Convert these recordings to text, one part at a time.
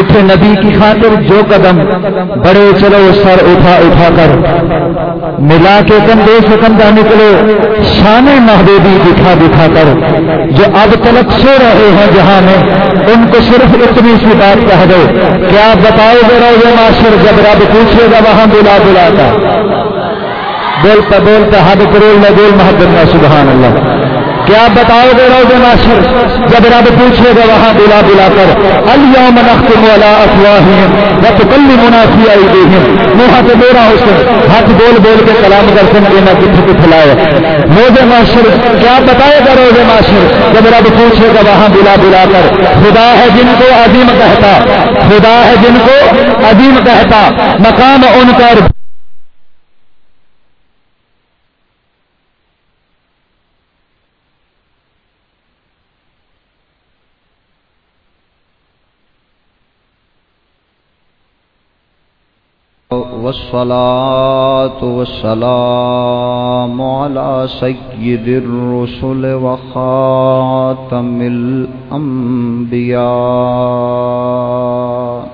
اٹھے نبی کی خاطر جو قدم بڑے چلو سر اٹھا اٹھا کر ملا کے کندھے سے کندھا نکلو، شان محبوبی دکھا دکھا کر جو اب تلک سو رہے ہیں جہاں میں، ان کو صرف اتنی سی بات کہہ دو، کیا بتاؤ گے روز معاشر جب رب پوچھے گا وہاں بلا بلا کر بولتا بولتا حد کرول میں بول محبت سبحان اللہ۔ کیا بتاؤ گے روز ناشر جب رب پوچھے گا وہاں بلا بلا کر اليوم نختم على افواههم وتكلمنا في ايديهم منہ سے میرا حسن ہاتھ بول بول کے کلام کر سن کے میں کتنے کو کھلائے روز ناشر کیا بتائے گا روز ناشر جب رب پوچھے گا وہاں بلا بلا کر، خدا ہے جن کو عظیم کہتا، خدا ہے جن کو عظیم کہتا، مقام ان کا والصلاة والسلام على سيد الرسل وخاتم الأنبياء.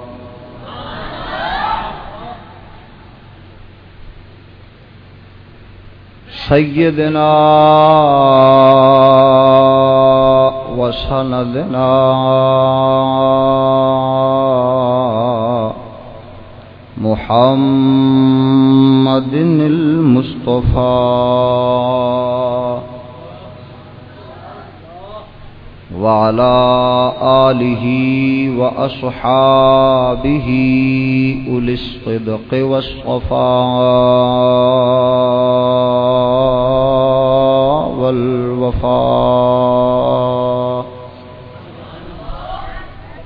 سيدنا وسندنا محمد المصطفى. وعلى آله وأصحابه أولي الصدق والصفاء والوفاء.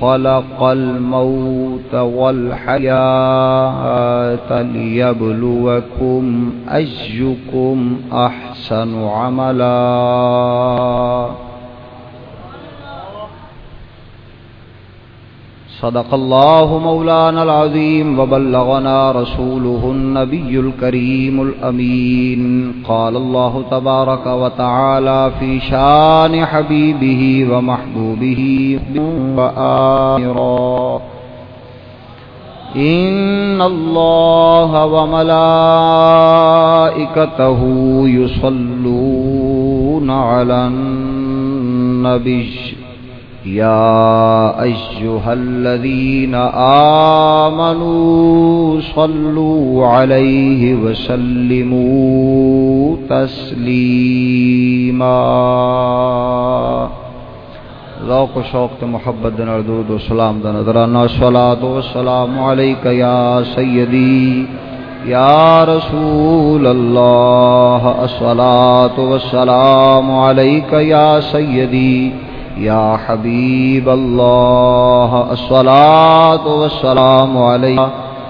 خلق الموت والحياة ليبلوكم أجكم أحسن عملاً. صدق الله مولانا العظيم وبلغنا رسوله النبي الكريم الأمين. قال الله تبارك وتعالى في شان حبيبه ومحبوبه وآمرا. إن الله وملائكته يصلون على النبي يا أيها الذين آمنوا صلوا عليه وسلموا تسليما. ذوق و شوق تو محبت دن اردود و سلام دن ادرانا الصلاة والسلام عليك يا سيدي يا رسول الله الصلاة والسلام عليك يا سيدي يا حبيب الله، الصلاة والسلام عليك.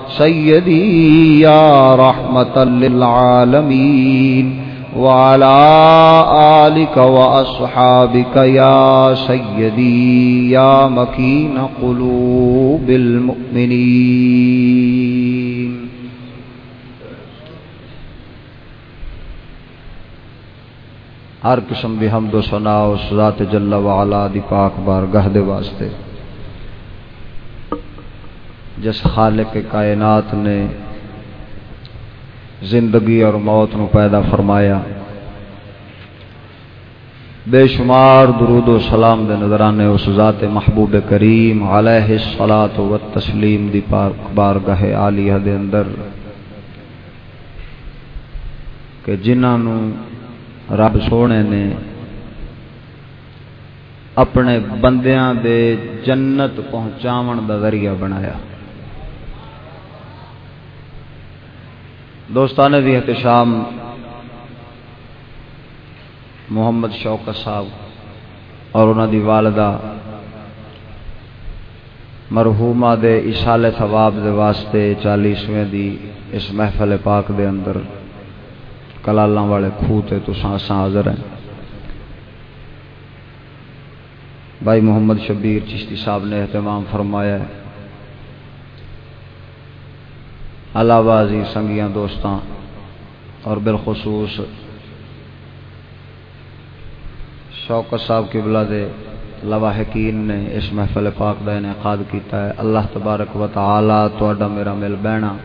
سيدي يا رحمة للعالمين. وعلى آلك وأصحابك يا سيدي، يا مكين قلوب المؤمنين. ہر قسم بھی حمد و سنا اس ذات جل وعلا دی پاک بار گاہ دے واسطے۔ جس خالق کائنات نے زندگی اور موت نو پیدا فرمایا، بے شمار درود و سلام دے نظرانے اس ذات محبوب کریم علیہ الصلاۃ و تسلیم دی پاک بار گاہ عالیہ دے اندر، کہ جنہاں نو رب سونے نے اپنے بندیاں دے جنت پہنچاون دا ذریعہ بنایا۔ دوستان دی احتشام محمد شوکت صاحب اور انہوں دی والدہ مرحومہ دے اشال ثواب دے واسطے چالیسویں دی اس محفل پاک دے اندر کلالاں والے خوہ تے تساں اساں حاضر ہیں۔ بھائی محمد شبیر چشتی صاحب نے اہتمام فرمایا ہے۔ علاوہ عزیز سنگیاں دوستاں اور بالخصوص شوکت صاحب کی دے لواحقین نے اس محفل پاک کا انعقاد کیتا ہے۔ اللہ تبارک و تعالی تو میرا مل بہنا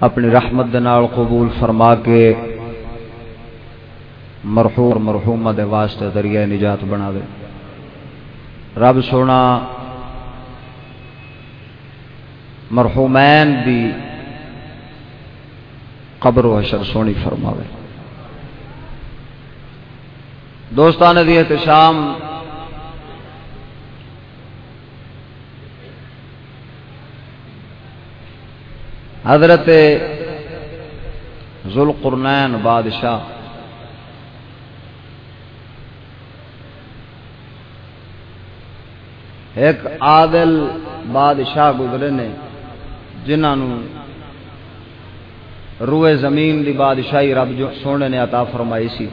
اپنی رحمت نال قبول فرما کے مرحوم مرحومہ دے واسطے ذریعہ نجات بنا دے۔ رب سونا، مرحومین دی قبر و حشر سونی فرماوے۔ دوستان دی احتشام حضرت ذوالقرنین بادشاہ۔ ایک عادل بادشاہ گزرے نے جنہوں روئے زمین دی بادشاہی رب جو سونے نے عطا فرمائی سی۔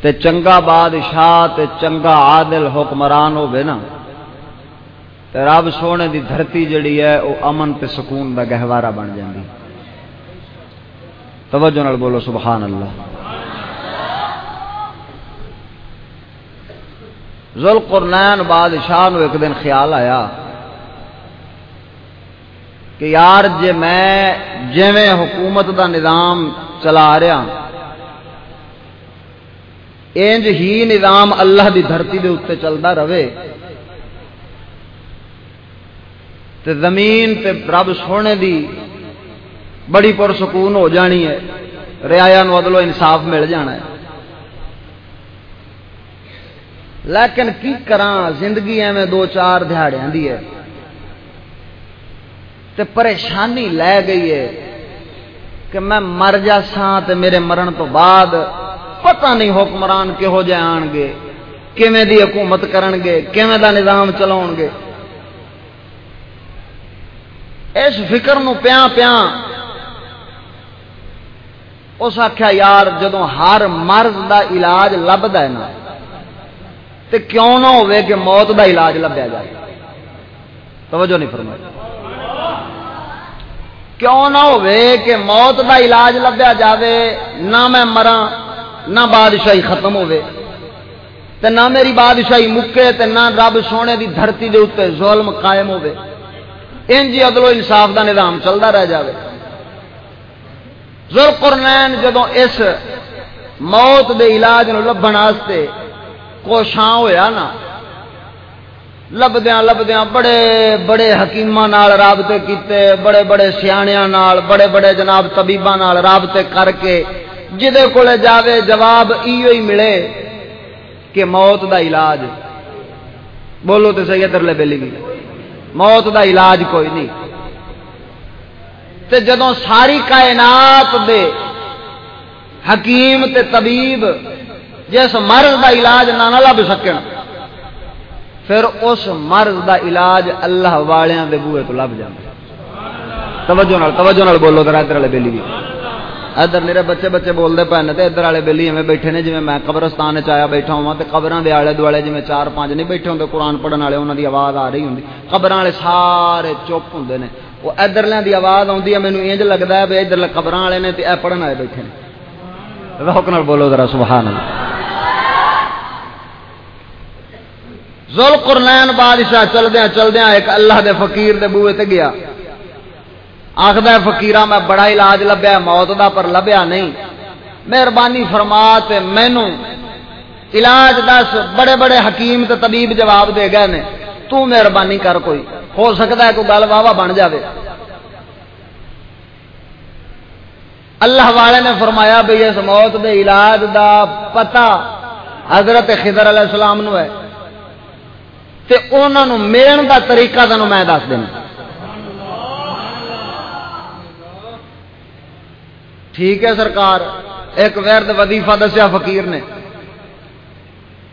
تے چنگا بادشاہ تے چنگا عادل حکمران ہو نا۔ رب سونے دی دھرتی جڑی ہے وہ امن تے سکون دا گہوارا بن جاندی۔ توجہ نال بولو سبحان اللہ۔ ذل قرنین بادشاہ نو ایک دن خیال آیا کہ یار جے میں جویں حکومت دا نظام چلا رہا انج ہی نظام اللہ دی دھرتی دے اتنے چلتا رہے۔ تے زمین تے رب سونے دی بڑی پرسکون ہو جانی ہے۔ ریا عدل و انصاف مل جانا ہے۔ لیکن کی کرا زندگی ایویں دو چار دہاڑیاں دی ہے۔ تے پریشانی لے گئی ہے کہ میں مر جا سا تے میرے مرن تو بعد پتہ نہیں حکمران کہو جائے آن گے کیویں دی حکومت کرن گے کیویں دا نظام چلاؤ گے اس فکر نو پیا پیا اس آخیا یار جدو ہر مرض دا علاج لبدا ہے نا، تے کیوں نہ ہوئے کہ موت دا علاج لبیا جائے۔ توجہ نہیں فرمائی۔ کیوں نہ ہوئے کہ موت دا علاج لبیا جاوے، نہ میں مرا نہ بادشاہی ختم ہوئے۔ تے نہ میری بادشاہی مکے، تے نہ رب سونے دی دھرتی دے اتنے ظلم قائم ہوئے۔ انجی عدل و انصاف دا نظام چلتا رہ جاوے۔ ذل قرنین جدو اس موت دے علاج نو لبن واسطے کوشاں ہویا نا لبدیاں لبدیاں بڑے بڑے حکیم رابطے کیتے، بڑے بڑے نال، بڑے بڑے جناب طبیباں نال رابطے کر کے جدے کولے جاوے جواب ایو ہی ملے کہ موت دا علاج۔ بولو تو صحیح ادھر لے بلی بھی موت دا علاج کوئی نہیں۔ تے جدوں ساری کائنات دے حکیم تے طبیب جس مرض دا علاج نہ لب سکن، پھر اس مرض دا علاج اللہ والیاں دے بوئے تو لب جائے توجہ نال توجہ نال بولو ذرا ادھر والے بیلی بھی ادھر میرے بچے بچے بولتے پے نے ادھر والے بیلی ایویں بیٹھے نے جی میں قبرستان چیا بیٹھا ہوا تو قبروں کے آلے دوالے جی چار پانچ نہیں بیٹھے ہوتے قرآن پڑھن والے انہوں کی آواز آ رہی ہوں قبر والے سارے چپ ہوں نے۔ وہ ادھر کی آواز آتی ہے مینو انج لگتا ہے بھی ادھر قبر والے نے پڑھن والے بیٹھے روک نال بولو ذرا، سبحان اللہ۔ زل قرنین بادشاہ چلدیا چلدیا ایک اللہ دے فقیر دے بوئے تے گیا۔ آخد فقیرہ، میں بڑا علاج لبیا موت دا پر لبیا نہیں۔ مہربانی فرما تے مینو علاج دس، بڑے بڑے حکیم تے طبیب جواب دے گئے نے۔ تو مہربانی کر کوئی۔ ہو سکتا ہے کوئی گل واہ بن جاوے۔ اللہ والے نے فرمایا بھائی اس موت دے علاج دا پتہ حضرت خضر علیہ السلام نو ہے۔ تے انہوں ملن دا طریقہ تمہیں میں دس دینا۔ ٹھیک ہے سرکار، ایک ویرد وظیفہ دسیا فقیر نے۔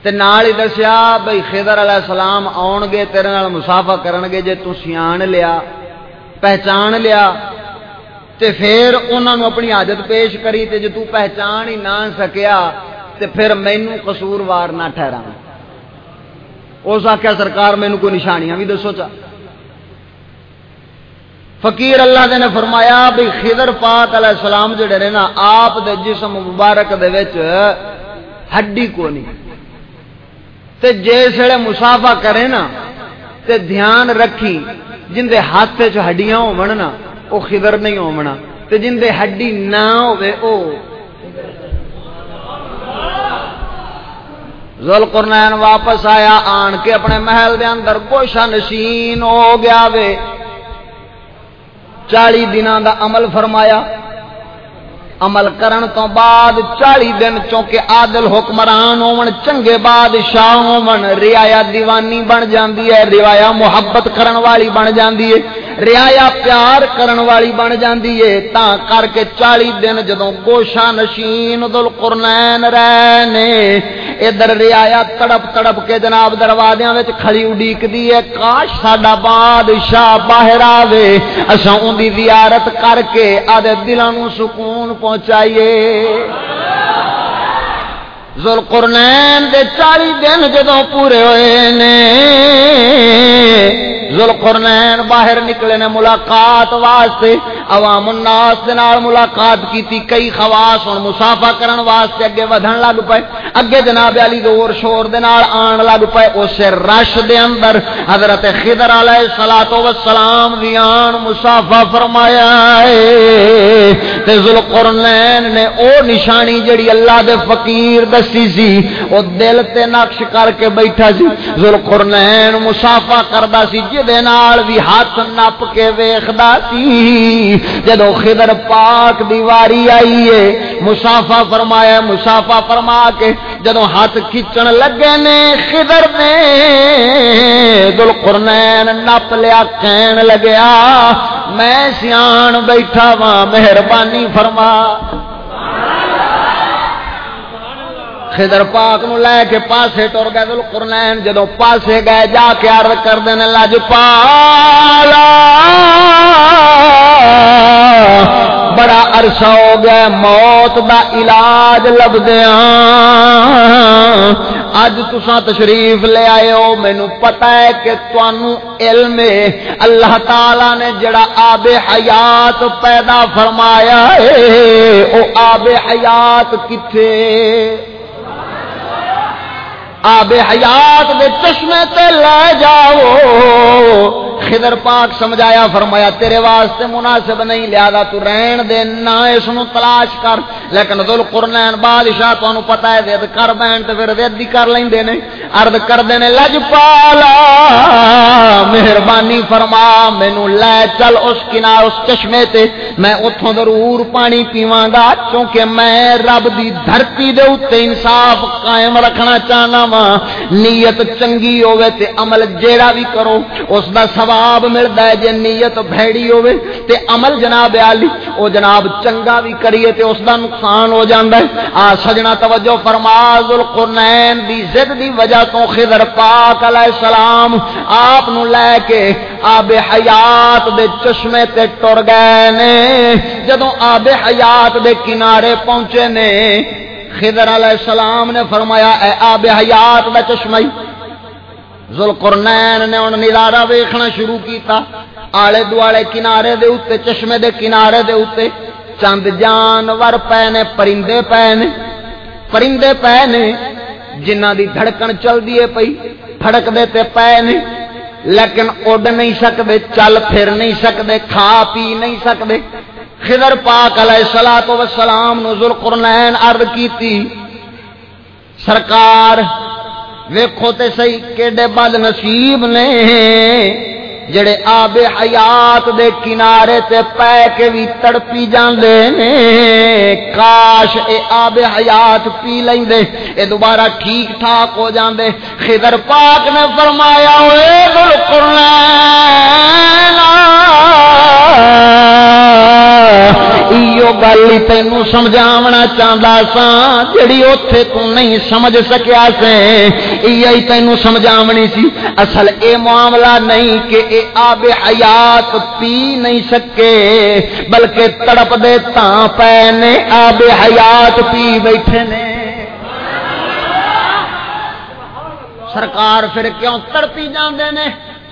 تے نال ہی دسیا بھائی خضر علیہ السلام آن گے، تیرے نال مسافہ کرن گے جے تو سیان لیا، پہچان لیا۔ تے پھر انہوں نے اپنی عادت پیش کری تے جے تو پہچان ہی نہ سکیا، تے پھر مینو قصوروار نہ ٹھہرا اس آخیا سرکار مینو کوئی نشانیاں بھی دسو چا۔ فقیر اللہ دے نے فرمایا بھی خضر پاک علیہ السلام جڑے نے نا، آپ دے جسم مبارک دے وچ ہڈی کو نہیں تے جسے مسافہ کرے نا، تے دھیان رکھی، جن دے ہاتھ چ ہڈیاں ہونا وہ خضر نہیں ہونا تے جن دے ہڈی نہ ہوئے او ذل واپس آیا، آن کے اپنے محل دے اندر گوشا نشین ہو گیا وے۔ چالی دنوں دا عمل فرمایا۔ عمل کرن تو بعد چالی دن چونکہ عادل حکمران ہون، چنگے بادشاہ ہون ریا دیوانی بن جاندی ہے روایا محبت کرن والی بن جاندی ہے ریا پیار کرن والی بن جاندی ہے۔ تا کر کے چالی دن جدوں گوشا نشین دل قرنین رہنے ادھر ریا تڑپ تڑپ کے جناب دروازیاں وچ کھڑی اڈیک ہے، کاش ساڈا بادشاہ باہر آوے۔ اساں اون دی زیارت کر کے آدھے دلاں نو سکون پہنچائیے۔ زل دے چالی دن جدوں پورے ہوئے نے زل باہر نکلے نے ملاقات واسطے عوام الناس دے نال ملاقات کیتی، کئی خواص ہن مسافہ کرن واسطے اگے ودھن لگ پئے۔ اگے جناب علی دور شور دے نال آن لگ پئے اس رش دے اندر حضرت خضر علیہ الصلوۃ والسلام دی آن مسافہ فرمایا اے تے ذل نے او نشانی جڑی اللہ دے فقیر دسی سی، او دل تے نقش کر کے بیٹھا سی۔ ذل قرنین مسافہ کردا سی جے نال بھی ہاتھ نپ کے ویکھدا سی۔ جدو خضر پاک دیواری آئی ہے مسافہ فرمایا مسافہ فرما کے جدو ہاتھ کھچن لگے نے خضر نے دل قرنین نپ لیا، کہن لگیا، میں سیان بیٹھا وا مہربانی فرما۔ خضر پاک نو لے کے پاسے ٹر گئے دل قرنین جدو پاسے گئے جا کے عرض کر دینے لج پالا بڑا عرصہ ہو گیا موت دا علاج لبدیا اج تسا تشریف لے آئے ہو مینو پتا ہے کہ تنوع علم اللہ تعالی نے جڑا آب حیات پیدا فرمایا ہے، او آب حیات کتنے آب حیات دے چشمے تے لے جاؤ۔ خضر پاک سمجھایا، فرمایا، تیرے واسطے مناسب نہیں لیا تو رہن دے، نہ اس نو تلاش کر۔ لیکن ذل قرنین بادشاہ تو پتا ہے ود کر بین تے پھر ود کر لیندے نے۔ عرض کر دے نے، لج پالا، مہربانی فرما، مینوں لے چل اس کنار اس چشمے تے۔ میں اتھوں ضرور پانی پیواں گا کیونکہ میں رب دی دھرتی دے اوتے انصاف قائم رکھنا چاہنا وا نیت چنگی ہوے تے عمل جیڑا بھی کرو، اس دا ثواب ملدا ہے جے نیت بھڑی ہوے تے عمل جناب علی او جناب چنگا بھی کریے تے اس دا نقصان ہو جاندا ہے۔ آ سجنا توجہ فرما ذل قرنین دی ضد دی وجہ تو خضر پاک علیہ السلام آپ نو لے کے آب حیات دے چشمے تے ٹر گئے نے۔ جدوں آب حیات دے کنارے پہنچے نے، خضر علیہ السلام نے فرمایا، اے آب حیات دا چشمہ ذل نے ان نظارہ ویکھنا شروع کیتا، آلے دوالے کنارے دے اوتے، چشمے دے کنارے دے اوتے، چند جانور پے نے پرندے پے نے پرندے پے نے جنہ دی دھڑکن چل دیے پئی پھڑک دے تے پے نے لیکن اڈ نہیں سکتے چل پھر نہیں سکتے کھا پی نہیں سکتے خضر پاک علیہ الصلوۃ والسلام نو ذوالقرنین عرض کیتی، سرکار ویکھو تے صحیح کیڑے بد نصیب نے، جڑے آب حیات دے کنارے تے پے کے بھی تڑپی جاندے نے۔ کاش اے آب حیات پی لیندے اے دوبارہ ٹھیک ٹھاک ہو جاندے۔ خضر پاک نے فرمایا، اے ذوالقرنین ایو گل ہی تینوں سمجھاونا چاہتا سا جڑی اوتھے تو نہیں سمجھ سکیا سے یہی تینوں سمجھاونی سی۔ اصل اے معاملہ نہیں کہ اے آب حیات پی نہیں سکے، بلکہ تڑپ دے تاں پے نے آب حیات پی بیٹھے نے۔ سرکار پھر کیوں تڑپی جاندے نے؟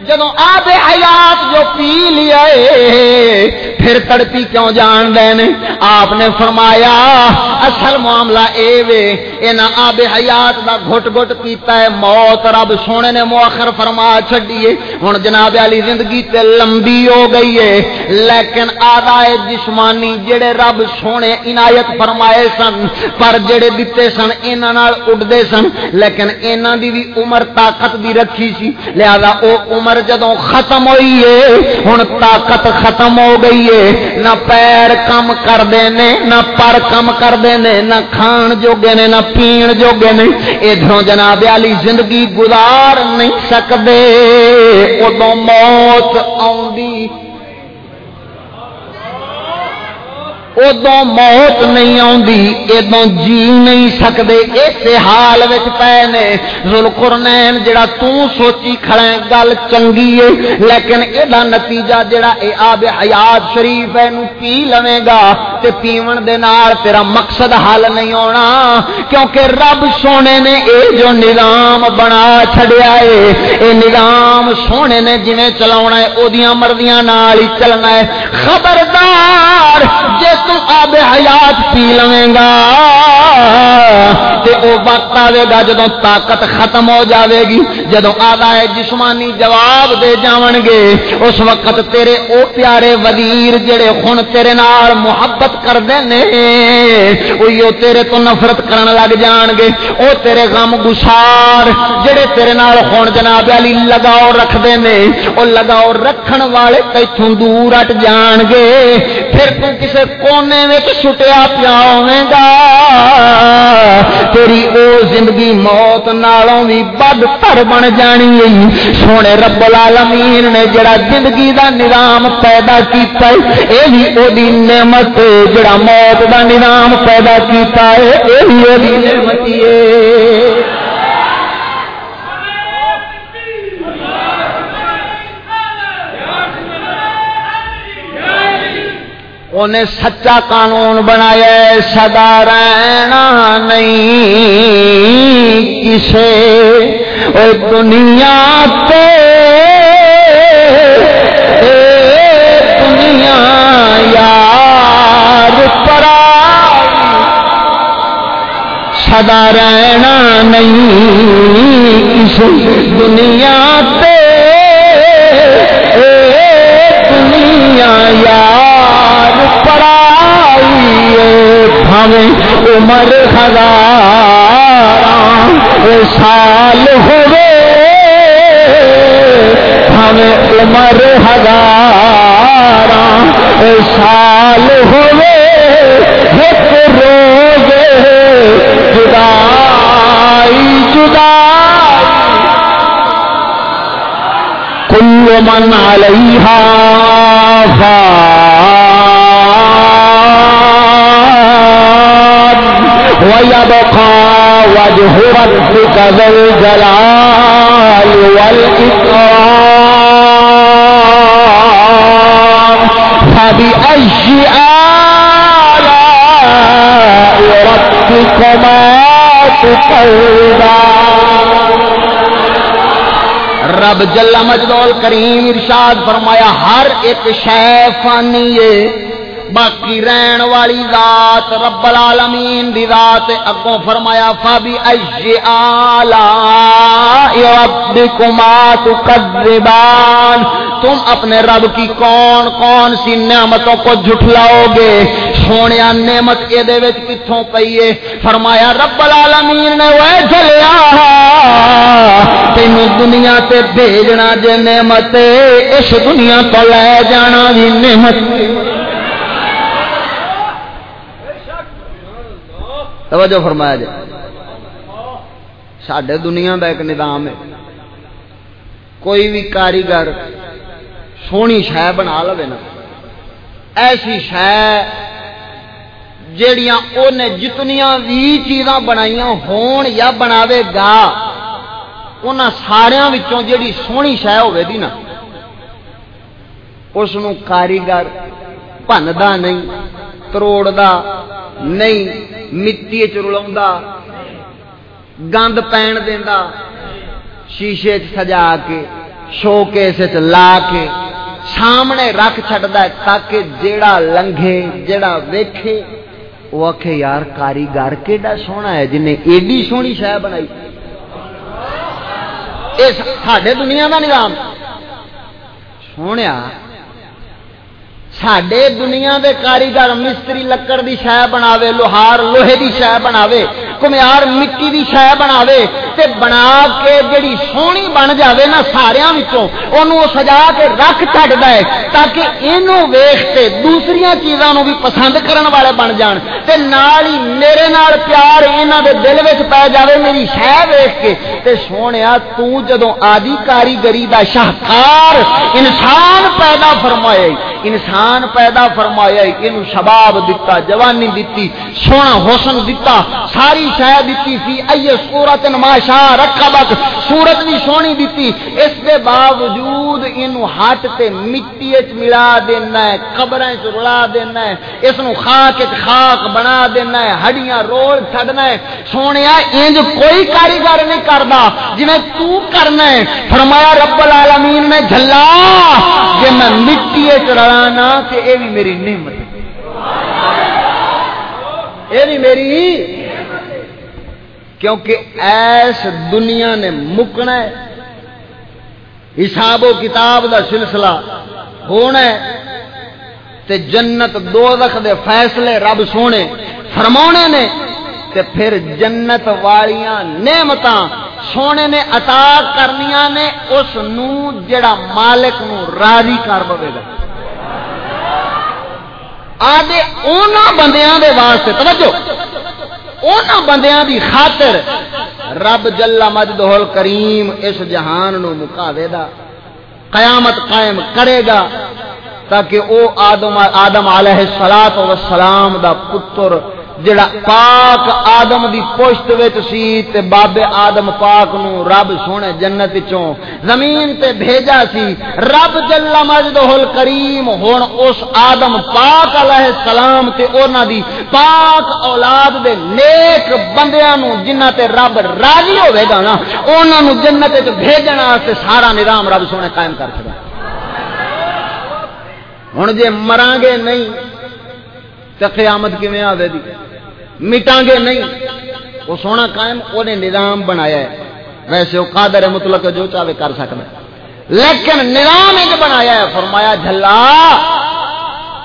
جدو آب حیات جو پی لیا پھر تڑپی کیوں جان دین آپ نے فرمایا، اصل معاملہ اے وے اینا آب حیات دا گھٹ گھٹ پیتا ہے، موت رب سونے نے مؤخر فرما چھڈیے ہن جناب علی زندگی تے لمبی ہو گئی ہے، لیکن آدھائے جسمانی جڑے رب سونے عنایت فرمائے سن، پر جڑے دتے سن انہاں نال اڑدے سن، لیکن انہاں دی بھی عمر طاقت بھی رکھی سی۔ لہذا او عمر عمر جدوں ختم ہوئی ہے، ہن طاقت ختم ہو گئی ہے۔ نہ پیر کم کرتے نے، نہ پر کم کرتے نے، نہ کھان جوگے نے، نہ پین جوگے نے۔ ادھر جناب علی زندگی گزار نہیں سکتے ادو موت آ ادو موت نہیں آدھی ادو جی نہیں سکتے اس حال پے نے زلقرنین جڑا تو سوچی کھڑے گل چنگی ہے، لیکن یہ نتیجہ جڑا اے آب حیات شریف ہے پی لوے گا تے پیون دے نال تیرا مقصد حل نہیں ہونا۔ کیونکہ رب سونے نے اے جو نظام بنا چھڑیا ہے اے نظام سونے نے جویں چلاونا ہے اودیاں مرضیاں نال ہی چلنا ہے خبردار جے تو آب حیات پی لویں گا۔ تے او وقت آئے گا جدو طاقت ختم ہو جاوے گی جدو آدھا ہے جسمانی جواب دے جاون گے اس وقت تیرے او پیارے وزیر جڑے خون تیرے نال محبت کر دینے اویو تیرے تو نفرت کرن لگ جان گے او تیرے غم گسار جڑے تیرے نال خون جناب علی لگاؤ رکھ دینے او لگاؤ رکھن والے تیتھوں دور اٹ جان گے پھر تو کسے کونے میں چھٹیا پیا گا تیری او زندگی موت نالوں بھی بد تر بن جانی ہے۔ سونے رب العالمین نے جڑا زندگی دا نظام پیدا کیتا ہے، اے بھی او دی نعمت، جڑا موت دا نظام پیدا کیتا ہے، اے بھی او دی نعمت ہے۔ انہیں سچا قانون بنایا سدا رہنا نہیں کسے۔ دنیا تے دنیا یار پرا سدا رہنا نہیں کسے۔ دنیا تے دنیا یار عمر ہزار سال ہوئے۔ ہمیں عمر ہزار سال ہوئے۔ ایک روز جدائی جدائی کل من علیہا ويبقى وجه ربك ذو الجلال والإكرام. فبأي آلاء ربكما تكذبان رب جل مجدول کریم ارشاد فرمایا، ہر ایک شے فانی ہے۔ باقی رہن والی ذات رب العالمین دی ذات اگوں فرمایا فابی اج آلا ربکما تکذبان۔ تم اپنے رب کی کون کون سی نعمتوں کو جھٹلاؤ گے؟ سونے نعمت کے یہ کتوں پیے فرمایا، رب العالمین نے وہ جلیا تین دنیا تے بھیجنا جے نعمت، اس دنیا کو لے جانا بھی نعمت۔ توجہ فرمایا جائے۔ سڈے دنیا کا ایک نظام ہے۔ کوئی بھی کاریگر سونی شہ بنا لو نا، ایسی شہ جیڑیاں نے جتنیاں بھی چیزاں بنائیاں ہون یا بناوے گا ان سارا جیڑی سونی شہ ہوے دی نا اس کاریگر بنتا نہیں تروڑا نہیں مٹی چلا گند پین دینا شیشے چ سجا کے شو کیس لا کے سامنے رکھ چڈا تاکہ جیڑا لنگے جیڑا ویکھے وہ آخ یار کاریگر کیڈا سونا ہے جنہیں ایڈی سونی شہ بنائی سڈے دنیا کا نظام سونے سڈے دنیا دے کاریگر مستری لکڑ دی شہ بناوے، لوہار لوہے دی شہ بناوے، کمیار مٹی دی شہ بناوے تے بنا کے جڑی سونی بن جاوے نا سارے انہوں سجا کے رکھ چڈ ہے تاکہ یہ ویخ کے دوسری چیزوں بھی پسند کرن والے بن جان تے نال ہی میرے نال پیار یہاں دے دل وچ پی جاوے میری شہ ویخ کے تے سونے تدو آدی کاریگری دا شاہکار انسان پیدا فرمائے۔ انسان پیدا فرمایا یہ شباب دتا، جوانی دیتی سونا حسن دتا، ساری شہ دیتی سی ائیے سورت نماشا رکھا سورت بھی سونی دیتی اس کے باوجود یہ ہٹ تے مٹی ملا دینا ہے قبر رلا دینا ہے، اس خاک خاک بنا دینا ہے، ہڈیاں رول چڈنا ہے۔ سونے انج کوئی کاریگر نہیں کرتا جی تو کرنا ہے۔ فرمایا، رب العالمین نے جلا جی میں مٹی چلانا تے اے بھی میری نعمت یہ بھی میری کیونکہ ایس دنیا نے مکنا ہے۔ حساب و کتاب دا سلسلہ ہونا ہے۔ تے جنت دو دے فیصلے رب سونے فرمونے نے۔ تے پھر جنت والیاں نعمت سونے نے عطا کرنیاں نے۔ اس نو جڑا مالک نو راضی کر پے گا۔ آدھے اونا بندیاں دے واسطے، توجہ، اونا بندیاں دی خاطر رب جل مجدہ کریم اس جہان نو مکاوے دا قیامت قائم کرے گا، تاکہ او آدم آدم علیہ السلام دا پتر جڑا پاک آدم دی پشت وچ سی تے بابے آدم پاک نو رب سونے جنت چوں زمین تے بھیجا سی، رب جل مجدہ الکریم، ہن اس آدم پاک علیہ السلام تے انہاں دی پاک اولاد دے نیک بندیاں نو جنہاں تے رب راضی ہوے گا نا، انہاں نو جنت وچ بھیجن واسطے سارا نظام رب سونے قائم کر چھڑا۔ ہن جے مران گے نہیں تے قیامت کیویں آوے دی؟ مٹاں گے نہیں۔ وہ سونا قائم، وہ نے نظام بنایا ہے۔ ویسے وہ قادر مطلق جو چاہے کر سکتا لیکن نظام ایک بنایا ہے۔ فرمایا، جھلا،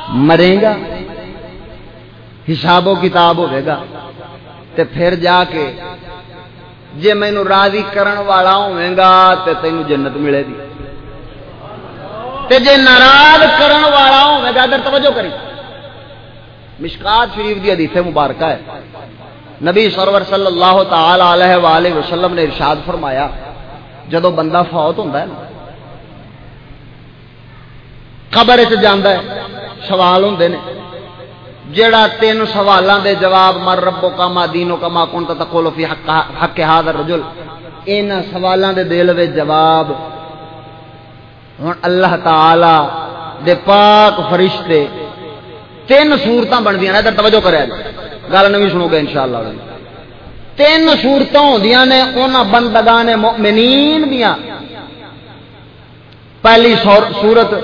مرے گا۔ حساب و کتاب ہوئے گا۔ تے پھر جا کے جے مینو راضی کرن والا ہوئے گا، تے تینو جنت ملے گی۔ تے جے ناراض کرن والا ہوئے گا، ادھر توجہ کری۔ مشکات شریف دی حدیث مبارکہ ہے۔ نبی سرور صلی اللہ تعالی علیہ وآلہ وسلم نے ارشاد فرمایا، جدو بندہ فوت ہوتا ہے نا، قبر جانا ہے، سوال ہوں نے۔ جڑا تین سوالوں دے جواب مر ربو کا ما دینو کا ما کون تقول فی حق حق هذا الرجل۔ ان سوالوں دے دل وچ جواب۔ ہن اللہ تعالی دے پاک فرشتے تین سورت بنتی ادھر توجہ کرے گل نہیں سنو گے ان شاء اللہ تین سورت ہوں نے ان بندگان مؤمنین دیا پہلی سورت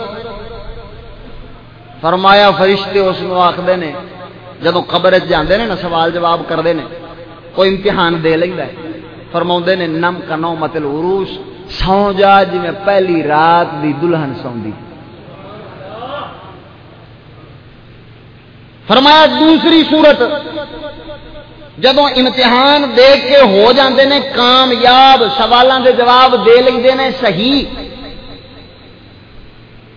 فرمایا، فرشتے اس آخر نے جدو قبر جانے نا، سوال جواب کرتے ہیں کوئی امتحان دے لینا فرما نے نم کا متل عروس سو جا جی پہلی رات دی دلہن سوندی فرمایا دوسری صورت جدو امتحان دے کے ہو جاندے نے، کامیاب، سوالوں دے جواب دے لیں نے، صحیح۔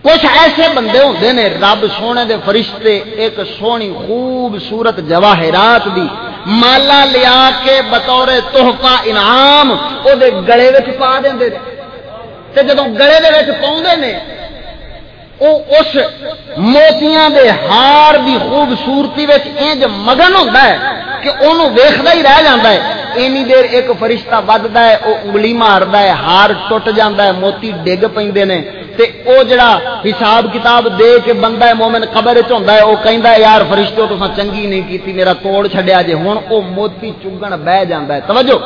کچھ ایسے بندے ہوتے نے، رب سونے دے فرشتے، ایک سونی خوبصورت جواہرات دی، مالا لیا کے بطور تحفہ انعام وہ گلے پا دیں جدو گلے دے پاؤں نے او اس موتیاں دے ہار دی خوبصورتی انج مگن ہوتا ہے کہ انہوں ویختا ہی رہ جاتا ہے۔ اینی دیر ایک فرشتہ بدتا ہے وہ انگلی مارتا ہے، ہار ٹوٹ جاتا ہے، موتی ڈگ پہ نے۔ تے او جڑا حساب کتاب دے کے بندہ ہے، مومن قبر چ ہوندا ہے، او کہندا ہے، یار فرشتو، تساں چنگی نہیں کیتی، میرا توڑ چھڈیا جے۔ ہن او موتی چگن بہ جاندا ہے۔ توجہ۔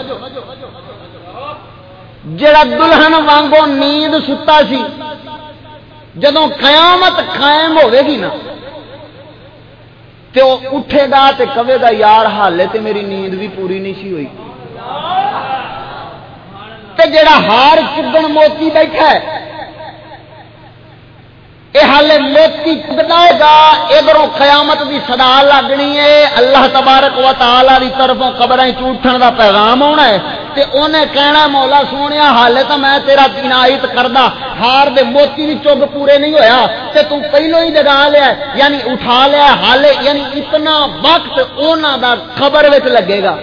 جڑا دلہن وانگو نیند ستا سی جدو قیامت قائم ہوے گی نا، تے او اٹھے گا تے کہے گا، یار حالے تے میری نیند بھی پوری نہیں سی ہوئی۔ تے جڑا ہار چگن موتی بیٹھا ہے یہ ہالے موتی چگائے گا ادھر قیامت کی سدا لگنی ہے۔ اللہ تبارک و تعالی دی طرفوں قبر چوٹن دا پیغام ہونا ہے۔ تے انہیں کہنا، مولا سونے حالے تو میں تیرا عنایت کردا، ہار دے موتی بھی چگ پورے نہیں ہویا، تے تو پہلو ہی جگا لیا یعنی اٹھا لیا، حالے یعنی اتنا وقت اونا دا خبر وچ لگے گا.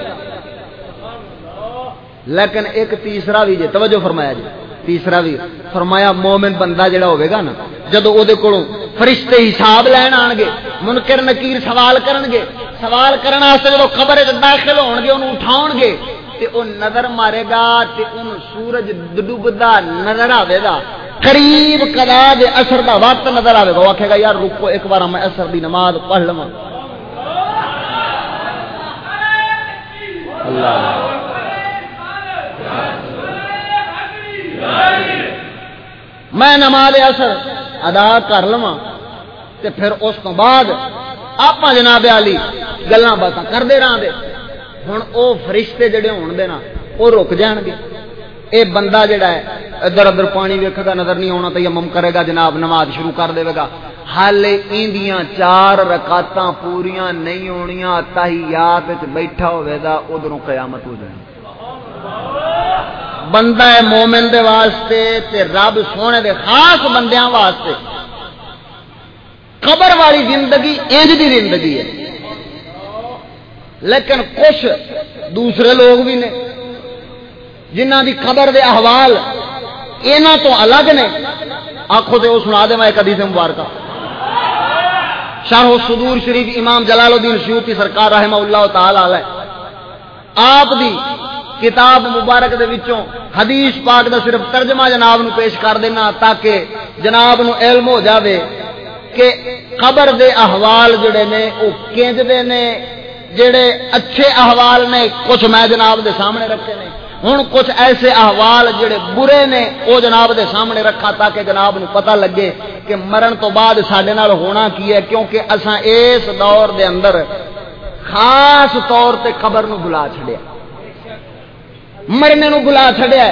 لیکن ایک تیسرا بھی جی توجہ فرمایا جی تیسرا بھی فرمایا مومن بندہ جڑا ہوئے گا نا، جدو او دے کولوں فرشتے حساب لین آن گے منکر نکیر سوال کرن گے سوال کرن واسطے جدو قبر وچ داخل ہون گے اونوں اٹھاون گے تے او نظر مارے گا تے اون سورج ڈوبدا نظر آوے گا۔ قریب قضا دے اثر دا وقت نظر آوے گا۔ او آکھے گا، یار رکو ایک بار میں اثر دی نماز پڑھ لواں۔ اللہ میں نماز اثر ادا کر لوا پھر اس تو بعد آپ جناب علی گلا باتیں کرتے رہا ہوں وہ فرشتے جڑے ہون دے نا وہ رک جان گے اے بندہ جڑا ہے ادھر ادھر پانی ویکھے گا نظر نہیں آنا تو یمم کرے گا جناب نماز شروع کر دے گا ہالے ایندیاں چار رکاتاں پوریاں نہیں ہونیاں تاہیات بیٹھا ہوئے گا ادھروں قیامت ہو جائے بندہ ہے مومن دے واسطے تے رب سونے دے خاص بندیاں واسطے قبر والی زندگی انج دی زندگی ہے لیکن کچھ دوسرے لوگ بھی نے جنہ دی قبر دے احوال یہاں تو الگ نے۔ آخو تو وہ سنا دے، میں کدی سے مبارکہ۔ شاہ صدور شریف امام جلال الدین سیوتی سرکار رحمہ اللہ تعالی علیہ۔ آپ دی کتاب مبارک دے وچوں حدیث پاک دا صرف ترجمہ جناب نو پیش کر دینا تاکہ جناب نو علم ہو جاوے کہ قبر دے احوال جڑے نے او کینج دے نے جڑے اچھے احوال نے کچھ میں جناب دے سامنے رکھے نے، ہن کچھ ایسے احوال جڑے برے نے او جناب دے سامنے رکھا تاکہ جناب نو پتہ لگے کہ مرن تو بعد ساڈے نال ہونا کی ہے، کیونکہ اساں اس دور دے اندر خاص طور تے قبر نو بلا چھڑیا مرنے نو بلا چڈیا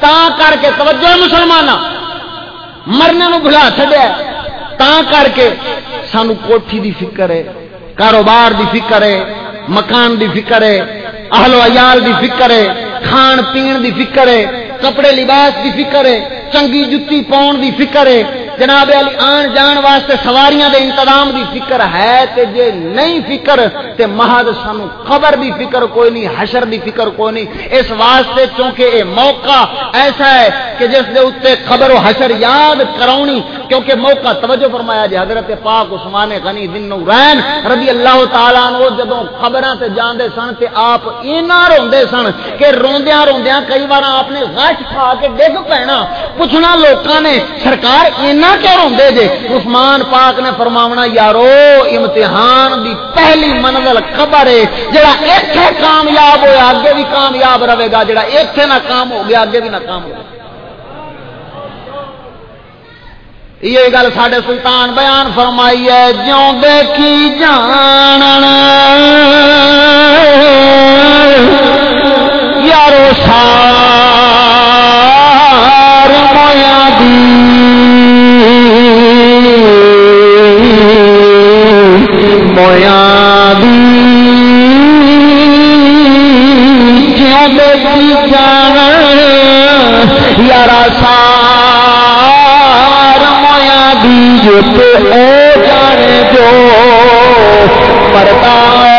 تا کر کے توجہ مسلمان مرنے نو بلا چڈیا تا کر کے سانو کوٹھی دی فکر ہے۔ کاروبار دی فکر ہے، مکان دی فکر ہے، اہل و عیال دی فکر ہے، کھان پین دی فکر ہے، کپڑے لباس دی فکر ہے، چنگی جتی پاؤن دی فکر ہے۔ جناب علی آن جان واسطے سواریاں دے انتظام دی فکر ہے تے جے نہیں فکر تے محض سانو خبر دی فکر کوئی نہیں، حشر دی فکر کوئی نہیں۔ اس واسطے چونکہ اے موقع ایسا ہے کہ جس دے اتنے خبر و حشر یاد کراؤنی کیونکہ موقع توجہ فرمایا جی حضرت پاک عثمان غنی دن نورین رضی اللہ تعالیٰ عنہ جدوں خبراں تے جاندے سن تے آپ اینا روندے سن کہ روندیاں روندیاں کئی بار آپ نے غش کھا کے ڈگ پینا پوچھنا لوکاں نے، سرکار اینا کیوں روندے جے عثمان پاک نے فرماونا، یارو، امتحان دی پہلی منزل خبر ہے، جڑا ایتھے کامیاب ہویا اگے بھی کامیاب رہے گا، جڑا ایتھے ناکام ہو گیا اگے بھی ناکام ہو گیا۔ یہ گل سڈے سلطان بیان فرمائی ہے جوں دیکھی جان یارو سار میادی یارا سار مایا بیج او جانے جو مرتا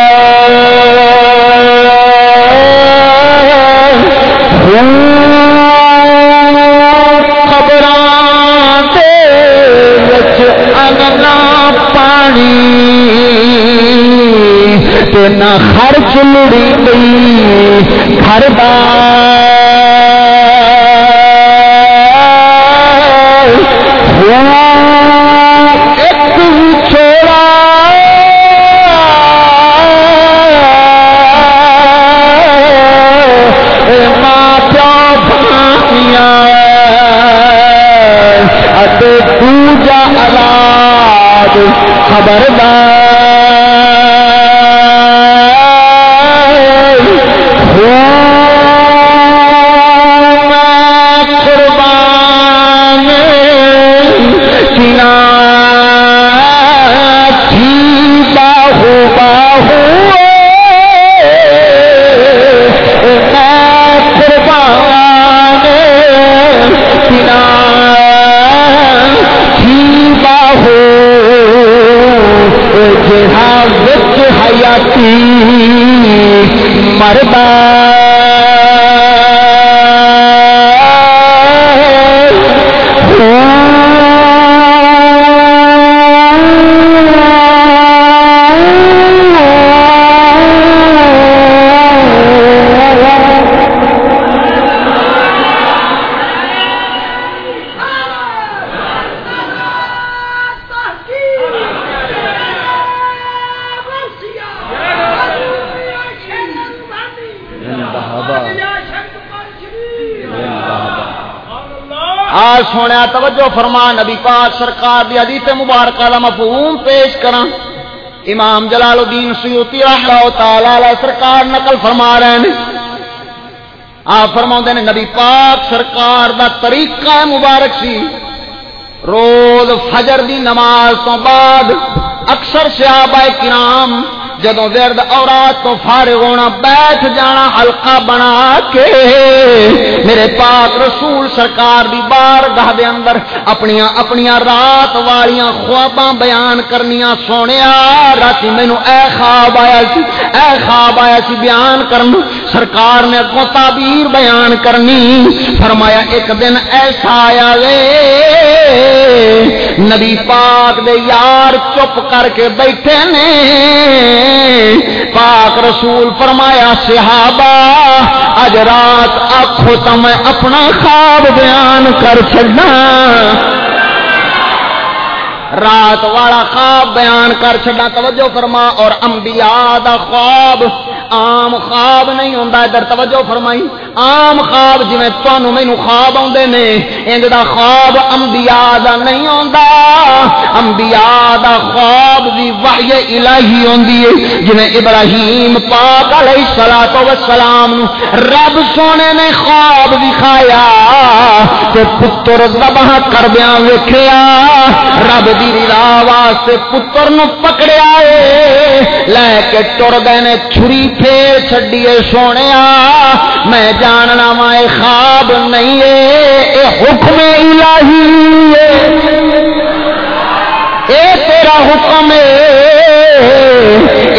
کہ نہ خرچ لڑی گئی گھر بار سونے فرما نبی پاک سرکار دی حدیث مبارکہ دا مفہوم پیش کرا امام جلال الدین سیوتی رحمہ تعالی علیہ سرکار نقل فرما رہے ہیں۔ آپ فرما نے، نبی پاک سرکار دا طریقہ مبارک سی۔ روز فجر دی نماز تو بعد اکثر صحابہ کرام جدو ورد اورات تو فارغ ہونا، بیٹھ جانا ہلکا بنا کے۔ میرے پاک رسول سرکار دی بار گاہ دے اندر اپنی اپنی رات والیاں خواباں بیان کرنیاں سونے رات مینو اے خواب آیا سی، اے خواب آیا سی بیان کرن۔ سرکار نے اگوں تعبیر بیان کرنی۔ فرمایا، ایک دن ایسا آیا وے۔ نبی پاک دے یار چپ کر کے بیٹھے نے۔ پاک رسول فرمایا، صحابہ اج رات آخو تو میں اپنا خواب بیان کر چڑنا رات والا خواب بیان کر چڈا توجہ فرما، اور انبیاء دا خواب عام خواب نہیں ہوتا ادھر توجہ فرمائی عام خواب جی تمہوں مینو خواب آدھے نے انج دا خواب انبیاء دا نہیں آتا انبیاء دا خواب بھی وحی الہی ہوندی ہے جی ابراہیم پاک علیہ الصلوۃ والسلام نو رب سونے نے خواب دکھایا، تے پتر ذبح کردیاں ویکھیا۔ رب دی رضا واسطے پتر نو پکڑیا اے لے کے ٹر گئے نے چھری پھیر چھڈیے سونے میں جاننا وا خواب نہیں ہے اے حکم الہی ہے۔ اے تیرا حکم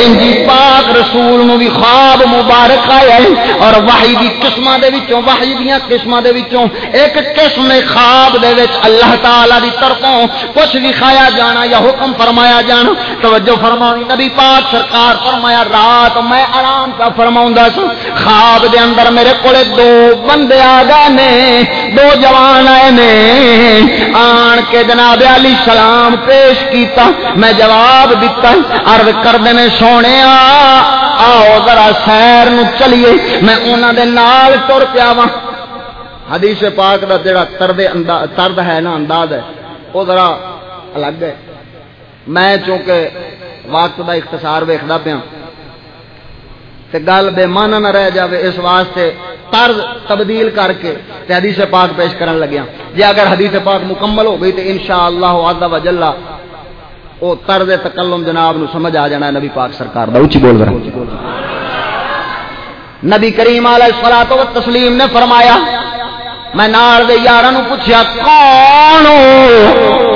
انجی پاک رسول نو بھی خواب مبارک آیا ہے اور وحی دی قسمہ دے وچوں، وحی دیاں قسمہ دے وچوں، ایک قسم خواب دے وچ اللہ تعالی دی طرفوں کچھ کھایا جانا یا حکم فرمایا جانا۔ توجہ فرمائی نبی پاک سرکار فرمایا، رات میں آرام کا فرماؤں سا۔ خواب دے اندر میرے کولے دو بندے آ گئے نے، دو جوان آئے نے۔ آن کے جناب علی سلام پیش پیش کیتا، میں جواب دیتا، عرض کر دینے سونے آؤ ذرا سیر نو چلیے، میں انہوں دے نال تر پیا وا حدیث پاک دا جڑا ترد ترد ہے نا، انداز ہے وہ ذرا الگ ہے۔ میں چونکہ وقت دا اختصار ویکھدا پیا، تے گل بے مانا نہ رہ جاوے، اس واسطے طرز تبدیل کر کے تے حدیث پاک پیش کرن لگیا جی اگر حدیث پاک مکمل ہو گئی، تے انشاءاللہ عز وجل وہ طرز تکلم جناب نو سمجھ آ جانا ہے، نبی پاک سرکار دا اچھی بول رہا نبی کریم علیہ الصلوۃ والتسلیم نے فرمایا میں نال دے یاراں نو پوچھیا، کون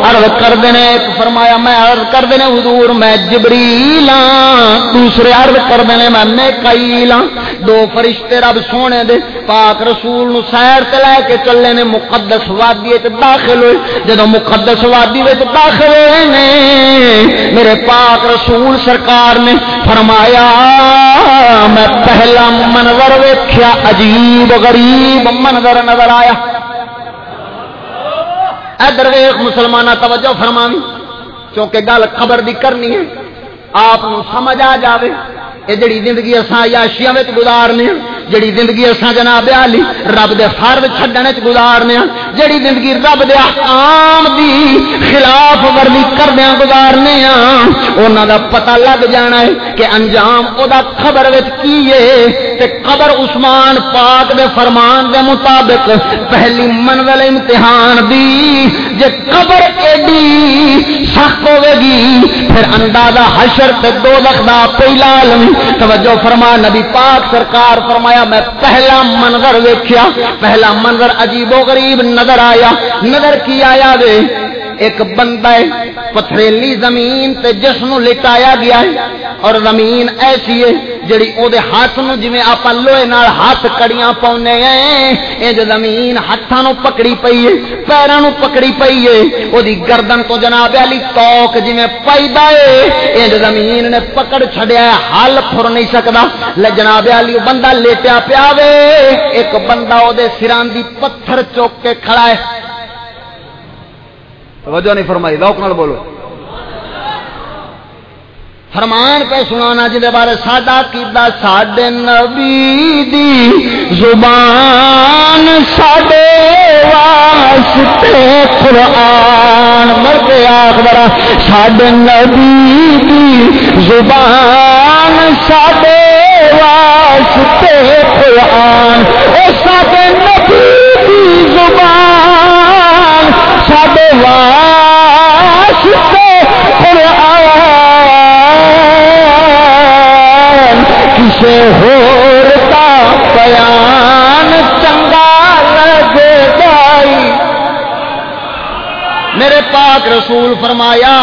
عرض کر دینے ایک فرمایا، میں عرض کر دینے حضور، میں جبریل ہاں۔ دوسرے عرض کر دینے میں میکائیل ہاں۔ دو فرشتے رب سونے دے، پاک رسول نو سیر تے لے کے چلے نے، مقدس وادی وچ داخل ہوئے۔ جدوں مقدس وادی وچ داخل ہوئے نے، میرے پاک رسول سرکار نے فرمایا، میں پہلا منظر ویکھیا، عجیب غریب منظر نظر آیا ادھر ویخ مسلمان توجہ فرمانی کیونکہ گل خبر دی کرنی ہے، آپ سمجھ آ جاوے۔ یہ جڑی زندگی اصا یاشیا گزارنے ہاں، جڑی زندگی اصا جناب علی رب دے فرد چھڈنے گزارنے ہاں، جڑی زندگی رب دے احکام دی خلاف ورزی کردیا گزارنے ہاں، انہاں دا پتہ لگ جانا ہے کہ انجام او دا خبر وچ کی ہے۔ تے قبر عثمان پاک دے فرمان دے مطابق پہلی منزل امتحان دی، جے قبر ایڈی سخت ہوے گی، پھر اندازہ حشر تے دوزخ دا پہلا عالم توجہ فرما، نبی پاک سرکار فرمایا، میں پہلا منظر ویکھیا، پہلا منظر عجیب و غریب نظر آیا، نظر کی آیا وے؟ ایک بندہ ہے، پتھریلی زمین تے جس نو لٹایا گیا ہے اور زمین ایسی ہے جڑی او دے ہاتھ نو جویں اپا لوہے نال ہاتھ کڑیاں پاونے ہیں۔ اے جو زمین ہاتھاں نو پکڑی پئی ہے، پیراں نو پکڑی پئی ہے۔ او دی گردن تو جناب علی توک جویں پیدا ہے۔ اے جو زمین نے پکڑ چھڈیا ہے، حل پھر نہیں سکدا۔ لے جناب علی بندہ لیٹیا پیا وے۔ ایک بندہ او دے سراں دی پتھر چوک کے کھڑا ہے۔ توجہ نہیں فرمائی روک نال بولو۔ فرمان پہ سنانا جی بارے ساڈا کیدا ساڈے نبی دی زبان، ساڈے واسطے قرآن۔ مرد آخر ساڈے نبی دی زبان، ساڈے واسطے قرآن۔ او ساڈے نبی دی زبان ساڈے واسطے قرآن کسے ہورتا بیان چنگا لگے گائی میرے پاک رسول فرمایا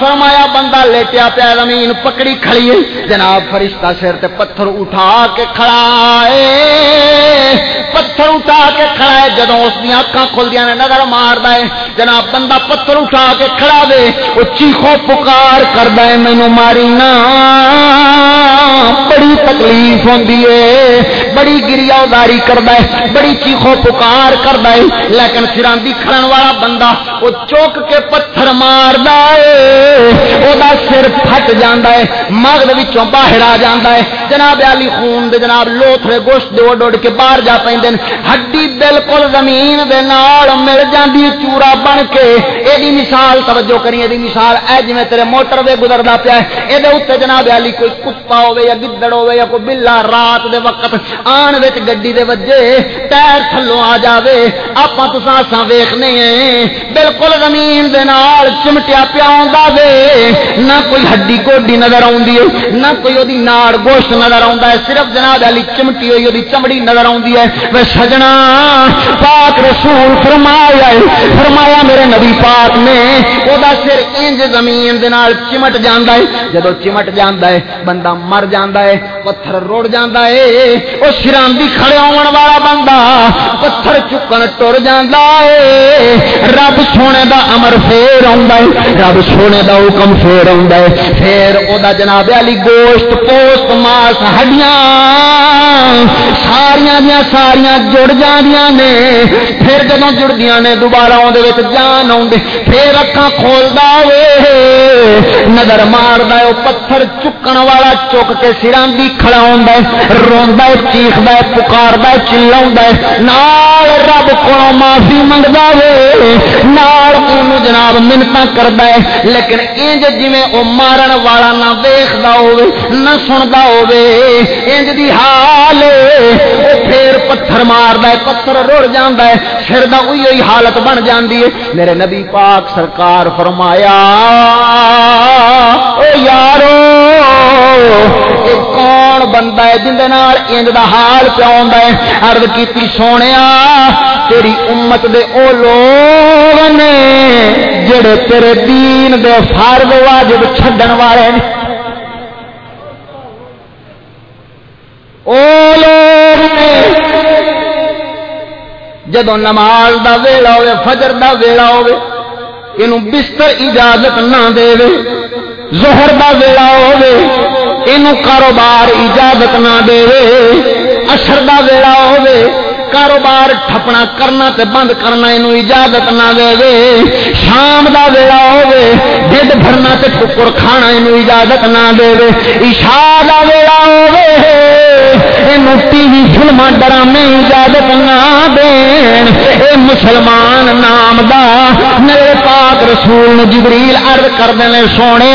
فرمایا بندہ لیٹیا پیا زمین پکڑی کھڑی جناب فرشتہ سر تے پتھر اٹھا کے کھڑا ہے۔ پتھر اٹھا کے کھڑا ہے۔ جدو اس دیا اکھا کھلدیا نے نظر مار ہے، جناب بندہ پتھر اٹھا کے کھڑا دے، وہ چیخو پکار کرد ہے۔ مینو ماری نا، بڑی تکلیف ہوتی ہے۔ بڑی گریا اداری کرد ہے، بڑی چیخو پکار کرد ہے۔ لیکن سراندی کھڑن والا بندہ وہ چوک کے پتھر مار سر پھٹ جانا ہے مغد وچوں باہر آ جانا ہے۔ جناب علی خون دے جناب لوتھرے گوشت دے اڈ اڈ کے باہر جا پہ ہڈی بالکل زمین دے نال مل جاندی چورا بن کے یہ مثال توجہ کری یہ مثال اے جی تیرے موٹر وے گزرتا پیا یہ اتنے جناب علی کوئی کتا ہوے یا گدڑ ہوے یا کوئی بلا رات دے وقت آن وچ گڈی دے وجے ٹائر تھلوں آ جاوے آپ تو ساساں ویکھنے ہیں بالکل زمین دے نال چمٹیا پیا ہوندا وے نہ کوئی ہڈی کوڈی نظر آوندی ہے نہ کوئی اودی ناڑ گوشت نظر آوندا ہے صرف جناب علی چمٹی ہوئی اودی چمڑی نظر آوندی ہے وے سجنا۔ پاک رسول فرمایا فرمایا میرے نبی پاک نے او دا سر انج زمین دے نال چمٹ جاندا ہے۔ جدوں چمٹ جاندا ہے، بندہ مر جاندا ہے، پتھر روڑ جاندا ہے۔ او سراں دی کھڑے ہون والا بندہ پتھر چکن ٹر جاندا ہے۔ رب سونے دا امر پھر آوندا ہے، رب سونے دا حکم پھر آوندا ہے۔ پھر او دا جناب علی گوشت، پوست، ماس، ہڈیاں، ساریاں دیاں ساریاں جڑ جاندیاں نے پھر جدوں جڑدیاں نے دوبارہ اون دے وچ جان آوندے پھر اکھاں کھولدا وے نظر ماردا ہے او پتھر چکن والا چک کے سراں دی کھڑا ہوندا ہے روندا ہے چیخدا ہے پکاردا ہے چلاوندا ہے نال رب کولوں معافی منگدا وے نال اونوں جناب منتاں کردا ہے لیکن انج جویں او مارن والا نہ ویکھدا ہوے نہ سندا ہوے انج دی حال او پھر پتھر پتھر ماردا ہے، پتھر رڑ جاندا ہے، سر دا اوہی ہوئی حالت بن جاندی ہے۔ میرے نبی پاک سرکار فرمایا او یارو اے کون بندہ ہے جن دے نال انج دا حال پیا ہوندا ہے؟ عرض کیتی، سونیا، تیری امت دے او لوگ لوگ نے جڑے تیرے دین دے فرض واجب چھڈن والے نے۔ او لوگ نے جدو نماز دا ویلا ہوئے، فجر دا ویلا ہوئے یہ بستر اجازت نہ دے زہر دا ویلا ہوئے یہ کاروبار اجازت نہ دے اثر دا ویلا ہوئے، کاروبار ٹھپنا کرنا تے بند کرنا یہ اجازت نہ دے شام دا ویلا ہوے ڈڈ بھرنا تے ٹکر کھانا یہ اجازت نہ دے عشاء دا ویلا ہوے ٹی وی فلم ڈرامے اجازت نہ دین۔ اے مسلمان نام دا میرے پاک رسول جبریل عرض کر دینے سونے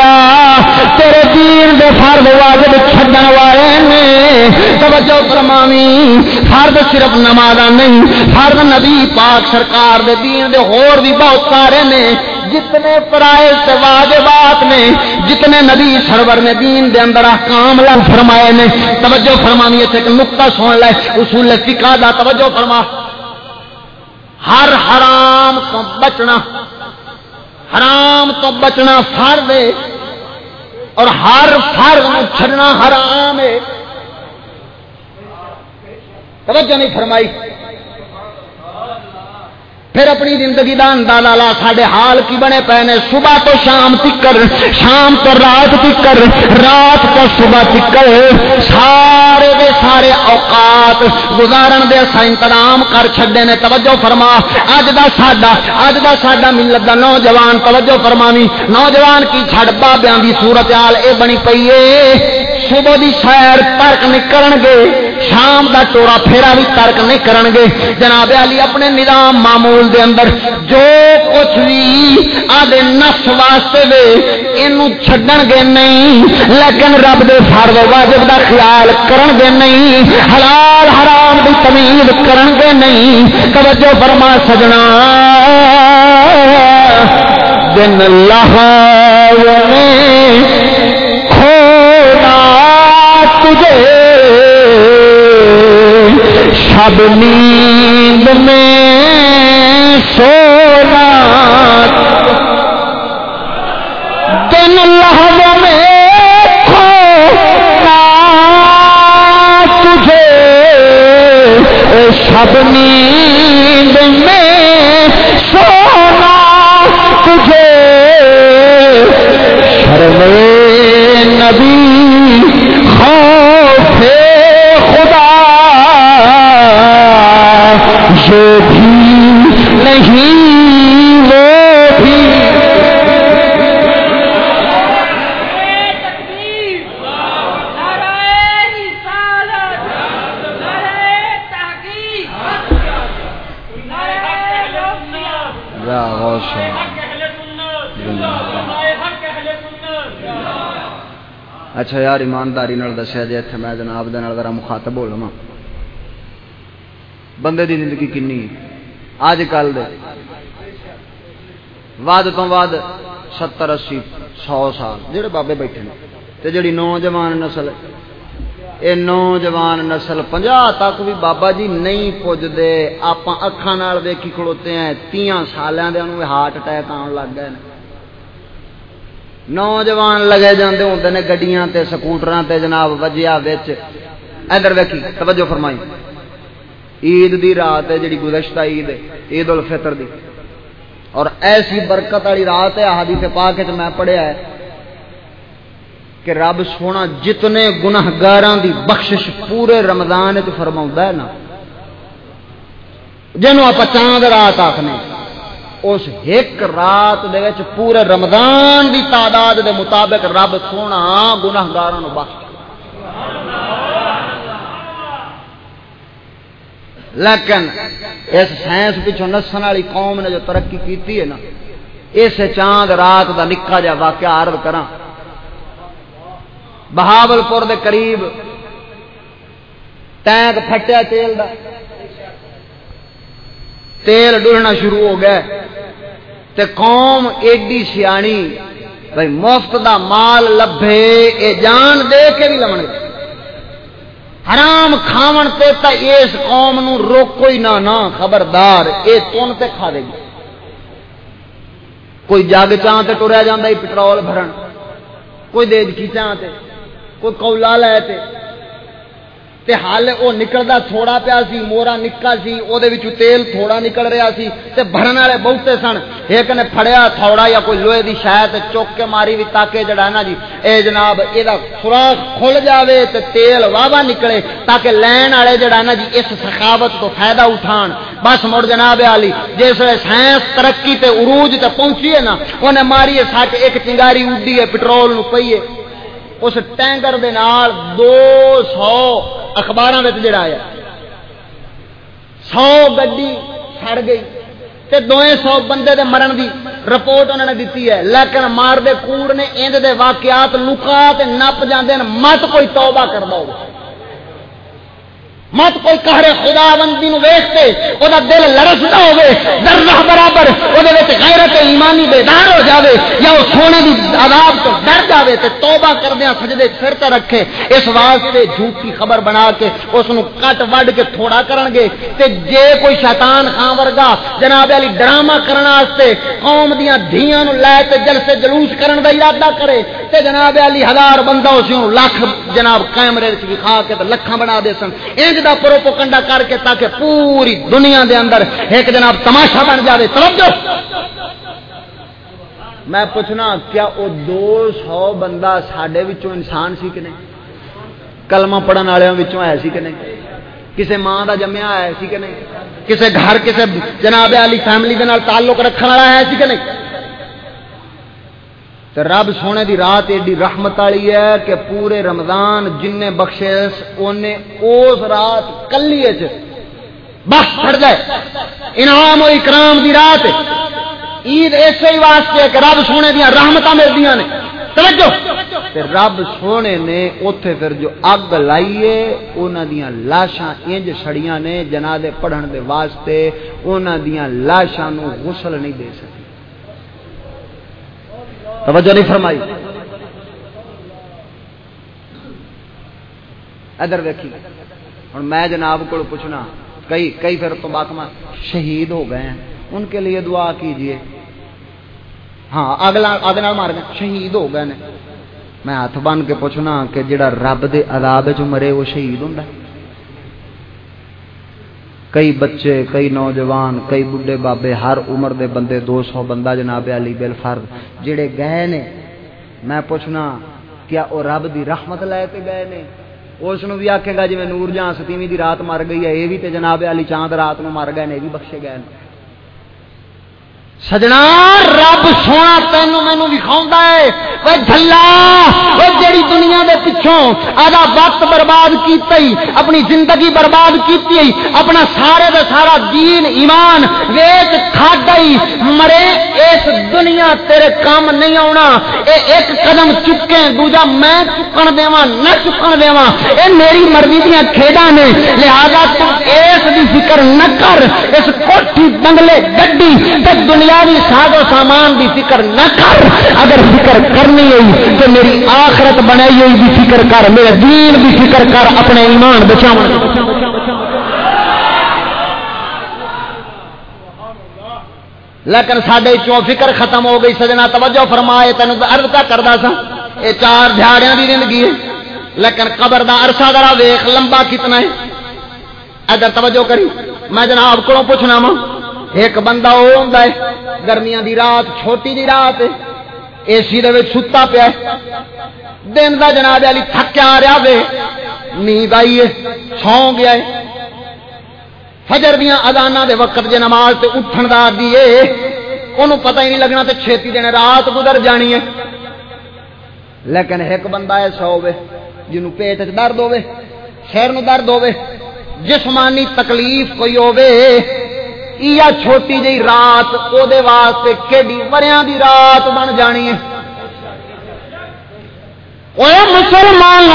تیرے دین دے فرد واجب چھڈن والے نے۔ توجہ فرماوی، فرد صرف نماز نہیں، فرد نبی پاک سرکار دے دین دے ہور بھی بہت سارے نے۔ جتنے فرائض واجبات نے، جتنے نبی سرور نے دین دے اندر احکام لگ فرمائے نے، توجہ فرمانی ہے ایک نقطہ سن لے، اصول فقہ دا توجہ فرما۔ ہر حرام تو بچنا، حرام تو بچنا فرد ہے، اور ہر فرد چھڑنا حرام ہے۔ توجہ نہیں فرمائی۔ پھر اپنی زندگی کا اندازہ لا ساڈے حال کی بنے پے نے صبح تو شام تکر، شام تو رات تکر، رات تو صبح تکر۔ سارے دے سارے اوقات گزارن دے اسا انتظام کر چھڈے نے، توجہ فرما۔ اج دا ساڈا، اج دا ساڈا ملت دا نوجوان، توجہ فرمانی نوجوان کی چھڑ بابیاں دی صورتحال اے بنی پئی اے۔ صبح دی سیر ترک نہیں کرن گے۔ شام دا ٹورا پھیرا بھی ترک نہیں کرن گے۔ جناب علی اپنے نظام معمول دے اندر جو کچھ بھی آدھے نفس واسطے دے، اینو چھڈن گے نہیں۔ لیکن رب دے فرض واجب دا خیال کرن گے نہیں۔ حلال حرام دی تمیز کرن گے نہیں۔ توجہ فرما سجنا۔ دن اللہ تجھے۔ سب نیند میں سونا۔ دن لہو میں کھونا۔ تجھے سب نیند اچھا یار، ایمانداری دسیا جی اتنے میں جناب ذرا مخاطب ہو لوا بندے دی زندگی کنی اج کل ود تو ود ستر اسی، سو سال۔ جہے بابے بیٹھے تے جڑی نوجوان نسل اے نوجوان نسل پنجا تک بھی بابا جی نہیں پجتے آپ اکھان ویکھی کھڑوتے ہیں، تیاں سالوں کے ہارٹ اٹیک آن لگ گئے نوجوان لگے جاندے ہوندے نے گڈیاں تے، سکوٹراں تے جناب وجیا وچ۔ ادھر ویکھی، توجہ فرمائی۔ عید دی رات ہے، جڑی گزشتہ عید ہے، عید الفطر دی۔ اور ایسی برکت والی رات ہے حدیث پاک وچ میں پڑھیا ہے۔ کہ رب سونا جتنے گناہگاراں دی بخشش پورے رمضان وچ فرماوندا ہے نا۔ جنوں آپ چاند رات آکھنے اس ایک رات دے وچ پورے رمضان دی تعداد دے مطابق رب سونا گناہگاراں نو بخش۔ لیکن اس سائنس پچھوں نسن والی قوم نے جو ترقی کیتی ہے نا اس چاند رات دا نکا جا واقعہ عرض کراں۔ بہاول پور دے قریب۔ ٹینک پھٹیا تیل دا۔ تیل ڈرنا شروع ہو گیا تے قوم ایڈی سیانی۔ بھائی مفت دا مال لبھے، اے جان دے کے بھی لمن حرام کھاون تے تا اس قوم نو روکو ہی نہ نہ، خبردار، اے تون تے کھا دے گی۔ کوئی جگ چاہ تے ٹریا جاتا پٹرول بھرن۔ کوئی دیج کی چاہ تے۔ کوئی کولا لے تے۔ تے حال او نکلدا تھوڑا پیا سی، مورا نکا سی او دے وچ تیل تھوڑا نکل رہا سی۔ تے بھرن والے بہتے سن۔ ایک نے پھڑیا تھوڑا یا کوئی لوہے دی شاید چوک کے ماری بھی تاکہ جڑا نا جی اے جناب، اے دا سوراخ کھل جاوے تے تیل واوا نکلے تاکہ لین والے جڑا نا جی اس سخاوت تو فائدہ اٹھان۔ بس مڑ جناب علی، جس ویلے سائنس ترقی تے عروج تے پہنچی ہے نا، اونے ماری ہے سچ ایک چنگاری اڈی ہے، پٹرول نو پئی ہے اس ٹینکر دے نال دو سو اخبار جڑا آیا۔ سو گڈی سڑ گئی تے دوئیں سو بندے دے مرن دی رپورٹ انہوں نے دیتی ہے۔ لیکن مار دے کوڑ نے اند دے واقعات لکا تے نپ جاندے مت کوئی توبہ کر دو۔ مت کوئی کہرے خدا بندی نو ویختے وہ دل لڑستا ہوے ذرہ برابر وہ غیرت ایمانی بیدار ہو جاوے یا وہ سونے دی عذاب تو ڈر جاوے تے توبہ کردیا سجدے سر تے رکھے۔ اس واسطے جھوٹی خبر بنا کے اس نو کٹ وڈ کے تھوڑا کرن گے۔ تے جے کوئی شیطان خان ورگا جناب علی ڈرامہ کرن واسطے قوم دیاں دھیاں نو لے تے جلسے جلوس کرن دا ارادہ کرے تے جناب علی ہزار بندہ اس نو لاکھ جناب کیمرے وچ دکھا کے تے لکھاں بنا دے سن۔ انج دا پروپوکنڈا کر کے تاکہ پوری دنیا دے اندر ایک جناب تماشا بن جائے سمجھو میں پوچھنا کیا وہ دو سو بندہ سڈے انسان سی کہ نہیں؟ کلمہ پڑھن والوں ہے سی کہ نہیں؟ کسی ماں کا جمیا ہے سی کہ نہیں؟ کسی گھر کسی جناب علی فیملی کے تعلق رکھنے والا ہے سی کہ نہیں؟ تو رب سونے دی رات ایڈی رحمت والی ہے کہ پورے رمضان جن بخشش انہیں اس رات کلی بس پڑ جائے انعام و اکرام دی رات۔ عید اسی واسطے کہ رب سونے دیا رحمت ملتی نے۔ توجہ۔ رب سونے نے اتے پھر جو اگ لائیے انہوں دیا لاشاں انج سڑیاں نے جنادے پڑھن دے واسطے انہوں دیا لاشاں نو غسل نہیں دے سکتے۔ توجہ نہیں فرمائی۔ ادھر دیکھی ہوں میں جناب کو پوچھنا، کئی کئی پھر تو بات شہید ہو گئے ہیں۔ ان کے لیے دعا کیجیے۔ ہاں اگلا اگلا مار گئے۔ شہید ہو گئے میں ہاتھ بن کے پوچھنا کہ جڑا رب دے عذاب چ مرے، وہ شہید ہوں کئی بچے، کئی نوجوان، کئی بڈے بابے، ہر عمر دے بندے، دو سو بندہ جناب علی بل فرد جڑے گئے نے، میں پوچھنا، کیا وہ رب دی رحمت لے کے گئے نے؟ اس بھی آکھے گا جی میں نور جہاں ستیویں دی رات مر گئی ہے، یہ بھی تے جناب علی چاند رات نو مر گئے نے، یہ بھی بخشے گئے سجنا رب سونا تینوں مینو دکھا ہے جیڑی دنیا دے پچھوں آدھا وقت برباد کیتا ہی اپنی زندگی برباد کیتی اپنا سارے دے سارا دین ایمان ویچ کھاڈا ہی مرے اس دنیا تیرے کام نہیں آنا اے ایک قدم چکے دوجا میں چکن دیواں نہ چکن دیواں اے میری مرضی دیا کھیڈا نے لہذا تو اس دی فکر نہ کر اس کوٹھی بنگلے گڈی تے دنیاوی ساز و سامان دی فکر نہ کر۔ اگر فکر کرنی ہوئی تو میری آخرت بنائی ہوئی بھی فکر کر۔ میرے دین بھی فکر کر۔ اپنے ایمان بچا لیکن سڈے چو فکر ختم ہو گئی سجنا توجہ فرمائے تین ارد کا کرتا سا یہ چار دہاڑیاں کی زندگی ہے۔ لیکن قبر دا عرصہ ذرا ویخ لمبا کتنا ہے۔ ادھر توجہ کری، میں جناب کو پوچھنا وا ایک بندہ وہ ہوں گرمیاں دی رات، چھوٹی دی رات ہے اے سی دے ستا پیا دن کا جناب علی تھکیا رہا وے، نیند آئی ہے، سو گیا ہے۔ فجر دیا ادانا دے وقت جے نماز تے اٹھن دا دیے انہوں پتہ ہی نہیں لگنا تے چھتی دن رات گزر جانی ہے۔ لیکن ایک بندہ ایسا ہوے جنوں پیٹ درد ہوے سر نو درد ہوے جسمانی تکلیف کوئی ہوے یا چھوٹی جی رات وہ واسطے کیڈی وریاں دی رات بن جانی ہے۔ مسلمان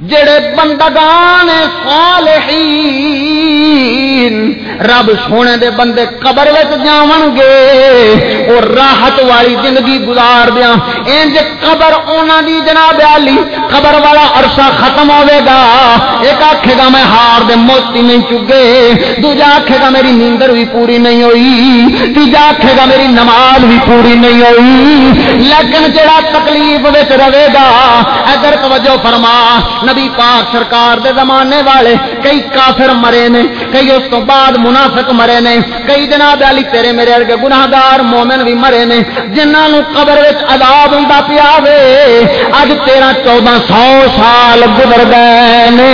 جڑے بندگان صالحین رب سونے دے بندے قبر جاون گے وہ راحت والی زندگی گزار دیا انج قبر اونا دی جناب علی، قبر والا عرصہ ختم ہوے گا۔ ایک آکھے گا میں ہار دے موتی نہیں چگے۔ دوجا آکھے گا میری نیندر بھی پوری نہیں ہوئی۔ تیجا آکھے گا میری نماز بھی پوری نہیں ہوئی۔ لیکن جڑا تکلیف وچ رہے گا، ادھر توجہ فرما۔ نبی پاک سرکار دے زمانے والے کئی کافر مرے نے، کئی اس تو بعد منافق مرے نے۔ کئی جناب علی تیرے میرے ارگے گناہگار مومن بھی مرے نے۔ جنہاں نو قبر وچ عذاب ہوندا پیا وے اج 13 14 سو سال گزر گئے نے۔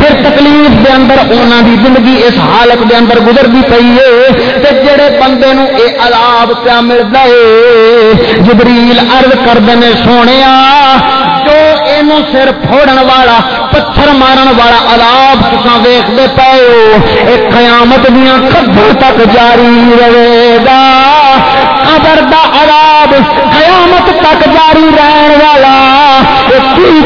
پھر تکلیف دے اندر انہاں دی زندگی اس حالت دے اندر گزردی پئی ہے تے جڑے بندے نو اے عذاب پیا ملدا ہے جبریل عرض کردے نے، سونیا، جو اینو سر پھوڑن والا، پتھر مارن والا عذاب تساں ویکھدے پئے اے قیامت دیاں قبر تک جاری رہے گا؟ قبر دا عذاب قیامت تک جاری رہن والا۔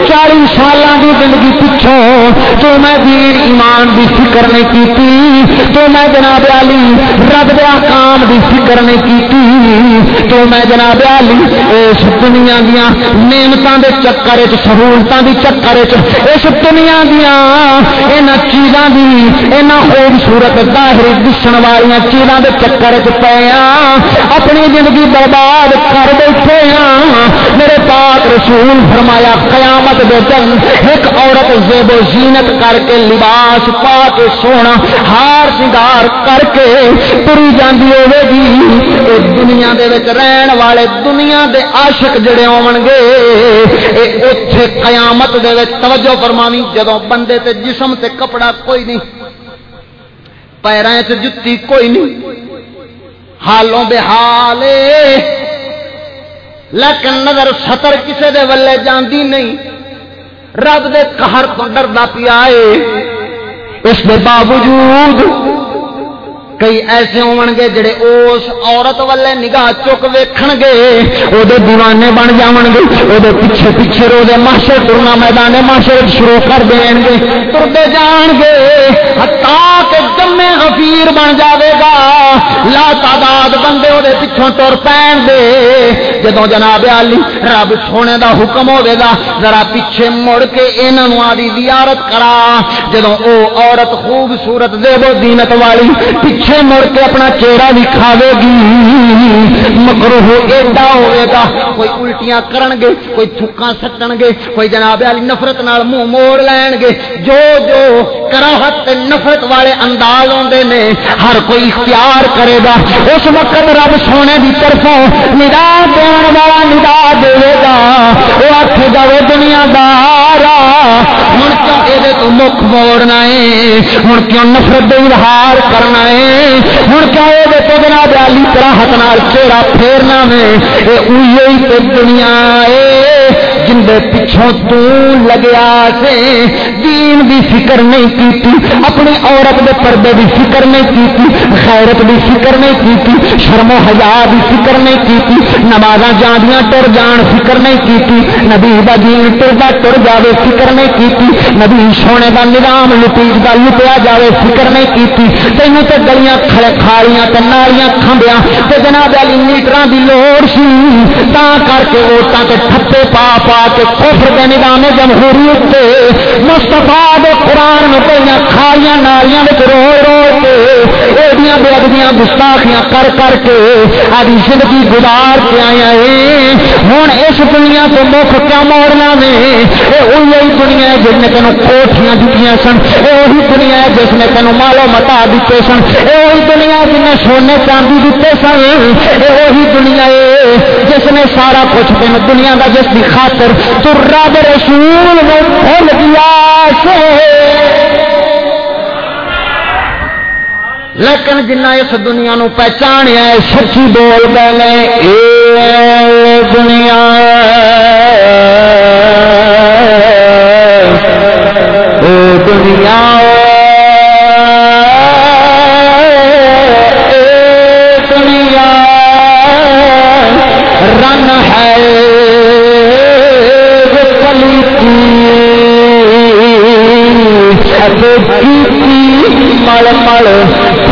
چالی سال کی زندگی پچھوں تو میں دین، ایمان دی فکر نہیں کی تو میں جناب علی رب دیا کام دی فکر نہیں کی تو میں جناب علی اس دنیا دیا نعمتوں کے چکر سہولتوں کے چکر اس دنیا دیا یہاں چیزاں دی یہاں خوبصورت ظاہری دسن والی چیزوں کے چکر چ پے اپنی زندگی برباد کر بیٹھے ہاں میرے پاک رسول فرمایا قیامت دے دن ایک عورت زیب و زینت کر کے لباس پا کے سونا، ہار سنگار کر کے تری جاندی ہوے گی۔ دنیا دے وچ رہن والے، دنیا دے عاشق جڑے ہون گے، اے اوتھے قیامت دے وچ توجہ فرماوی، جدوں بندے تے جسم تے کپڑا کوئی نہیں، پیراں تے جُتی کوئی نہیں۔ حالوں بے حالے لیکن نظر سطر کسے دے ولے جاندی نہیں۔ رب دے قہر تو ڈردا پیا اس کے باوجود کئی ایسے ہون گے جڑے اس عورت والے نگاہ چک ویکھن گے او دے دیوانے بن جاون گے او دے پیچھے پیچھے رو دے معاشر ٹرنا میدان معاشر شروع کر دین گے ٹرتے جان گے ہتا کہ جمے غفیر بن جاوے گا۔ لا تعداد بندے او دے پیچھوں ٹر پین دے۔ جدوں جناب علی رب سونے دا حکم ہوے گا، ذرا پیچھے مڑ کے انہاں نو آدی زیارت کرا۔ جدوں او عورت خوبصورت دے بو دینت والی پیچھے پیچھے مڑ کے اپنا چہرہ بھی کھاوے گی مکرو ایڈا ہوئے گا کوئی الٹیاں کرن گے کوئی تھکاں سٹن گے کوئی جناب علی نفرت نال منہ موڑ لین گے جو جو کراہت نفرت والے انداز ہوندے نے، ہر کوئی اختیار کرے گا۔ اس وقت رب سونے دی طرفوں ندا دین والا ندا دے گا۔ وہ آخ گا، وہ دنیا دارا مکھ موڑنا ہے۔ ہوں کیوں نفرت اظہار کرنا ہے؟ ہوں کیا یہ جناب علی طرح نال چہرہ پھیرنا میں یہ دنیا ہے جن دے پچھوں تو لگیا سے دین بھی فکر نہیں کی اپنی عورت دے پردے بھی فکر نہیں کی خیرت بھی فکر نہیں کی شرم و حیا بھی فکر نہیں کی نماز جاندیاں ٹر جان فکر نہیں کی نبی دا دین ٹردا ٹر جاوے فکر نہیں کی نبی سونے دا نظام لپیٹ دا لپیا جاوے فکر نہیں کی تینوں تے گلیاں کھڑے کھالیاں تے نالیاں کھمبیاں تے جناب علی میٹراں دی لوڑ سی تا کر کے ووٹاں تے ٹھپے پا پا کے کفر دے نظام جمہوریت مستفا دے قرآن میں پہ کھالیاں نالیاں رو رو ایڈیاں بے ادبیاں گستاخیاں کر کر کے آدھی زندگی گزار کے آیا ہے۔ ہوں اس دنیا کو مکھ کیا موڑنا میں وہی دنیا ہے جس نے تینوں کوٹیاں دیتی سن۔ وہی دنیا ہے جس نے تینوں مالو متا دیتے سن۔ وہی دنیا جن نے سونے چاندی دیتے سن۔ وہی دنیا ہے جس نے سارا کچھ تین دنیا کا جس کی خاطر خاطر تو رب رسول نے بھول دیا سے۔ لیکن جنہ اس دنیا نو پہچانیا ہے، سچی بول گئے اے دنیا۔ اے دنیا۔ دنیا۔ رن ہے مل مل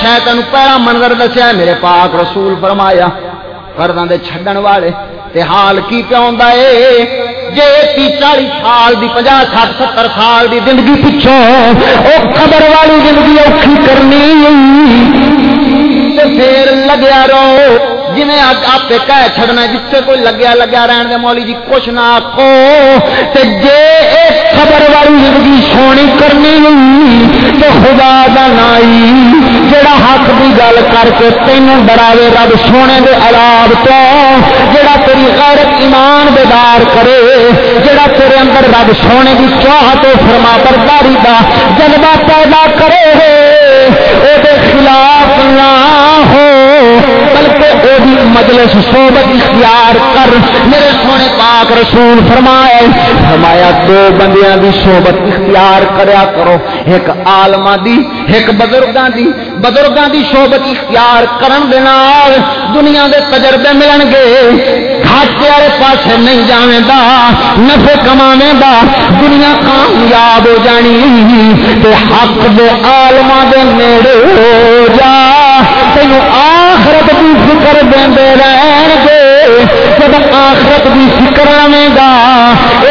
شہ تین پہلا منظر دسیا میرے پاک رسول فرمایا فرداں دے چھڈن والے، تے حال کی پیا جے تی چالی سال دی 50 60 70 سال دی زندگی پچھو، او قبر والی زندگی اوکھی کرنی۔ تے پھر لگیا رہو جی آپ کہہ چڑنا جتنے کوئی لگیا لگیا رہن دے مولی جی کچھ نہ آخو جے خبر والی زندگی سونی کرنی تو خدا دا نائی، جڑا حق کی گل کر کے تینوں ڈراوے رب سونے دے علاب تو، جڑا تیری غیرت ایمان بیدار کرے، جڑا تیرے اندر رب سونے کی چاہ تو فرما برداری دا جذبہ پیدا کرے۔ مجلس صحبت اختیار کر، میرے سونے پاک رسول فرمائے، فرمایا، دو بندیاں دی صحبت اختیار کریا کرو، ایک عالمہ دی، ایک بزرگاں دی۔ بزرگاں دی صحبت اختیار کرن دے نال دنیا دے تجربے ملن گے۔ گھاٹے والے پاسے نہیں جاویں دا نفع کماویں دا دنیا کامیاب ہو جانی تے حق دے عالما دے نیڑے ہو جا۔ تینوں آخرت دی فکر دے رہن گے جب آخرت دی فکر آئے گا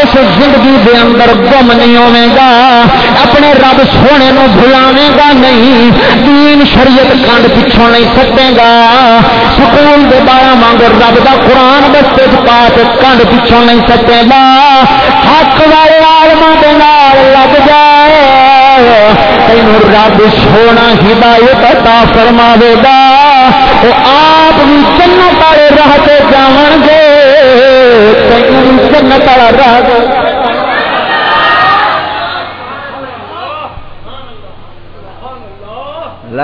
اس زندگی دے اندر گم نہیں ہوے گا اپنے رب سونے نو بلاوے گا نہیں۔ دین شریعت کنڈ پچھوں نہیں سکے گا۔ سکون دے بارہ مانگ رب دا قرآن بستے پا کے کنڈ پچھوں نہیں سکے گا۔ حق والے آلما دے لگ جائے۔ تین رب سونا ہدایت عطا فرما دے گا۔ وہ آپ بھی جنت والے راہ سے جان گے۔ تین جنت والا راہ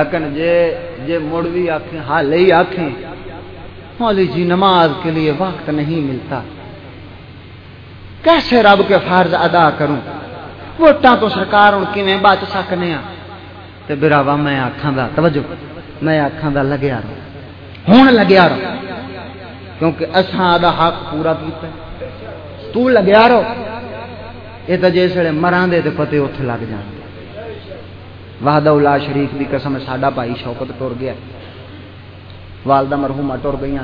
لیکن جے جے مڑ بھی آخیں حال ہاں ہی آخیں مولی جی نماز کے لیے وقت نہیں ملتا۔ کیسے رب کے فرض ادا کروں؟ ووٹاں تو سرکار ہوں کیویں بچ سکنے ہاں؟ تے براوا میں آکھاں دا، توجہ، میں آکھاں دا لگیا رہو ہوں لگیا رہو کیونکہ اساں دا حق پورا کیتا تو لگیا رہو۔ یہ تو جسے مراں دے تے پتے اوتھے لگ جان۔ وحدہ اللہ شریف دی قسم ساڈا بھائی شوکت ٹر گیا والدہ مرحوما ٹر گئی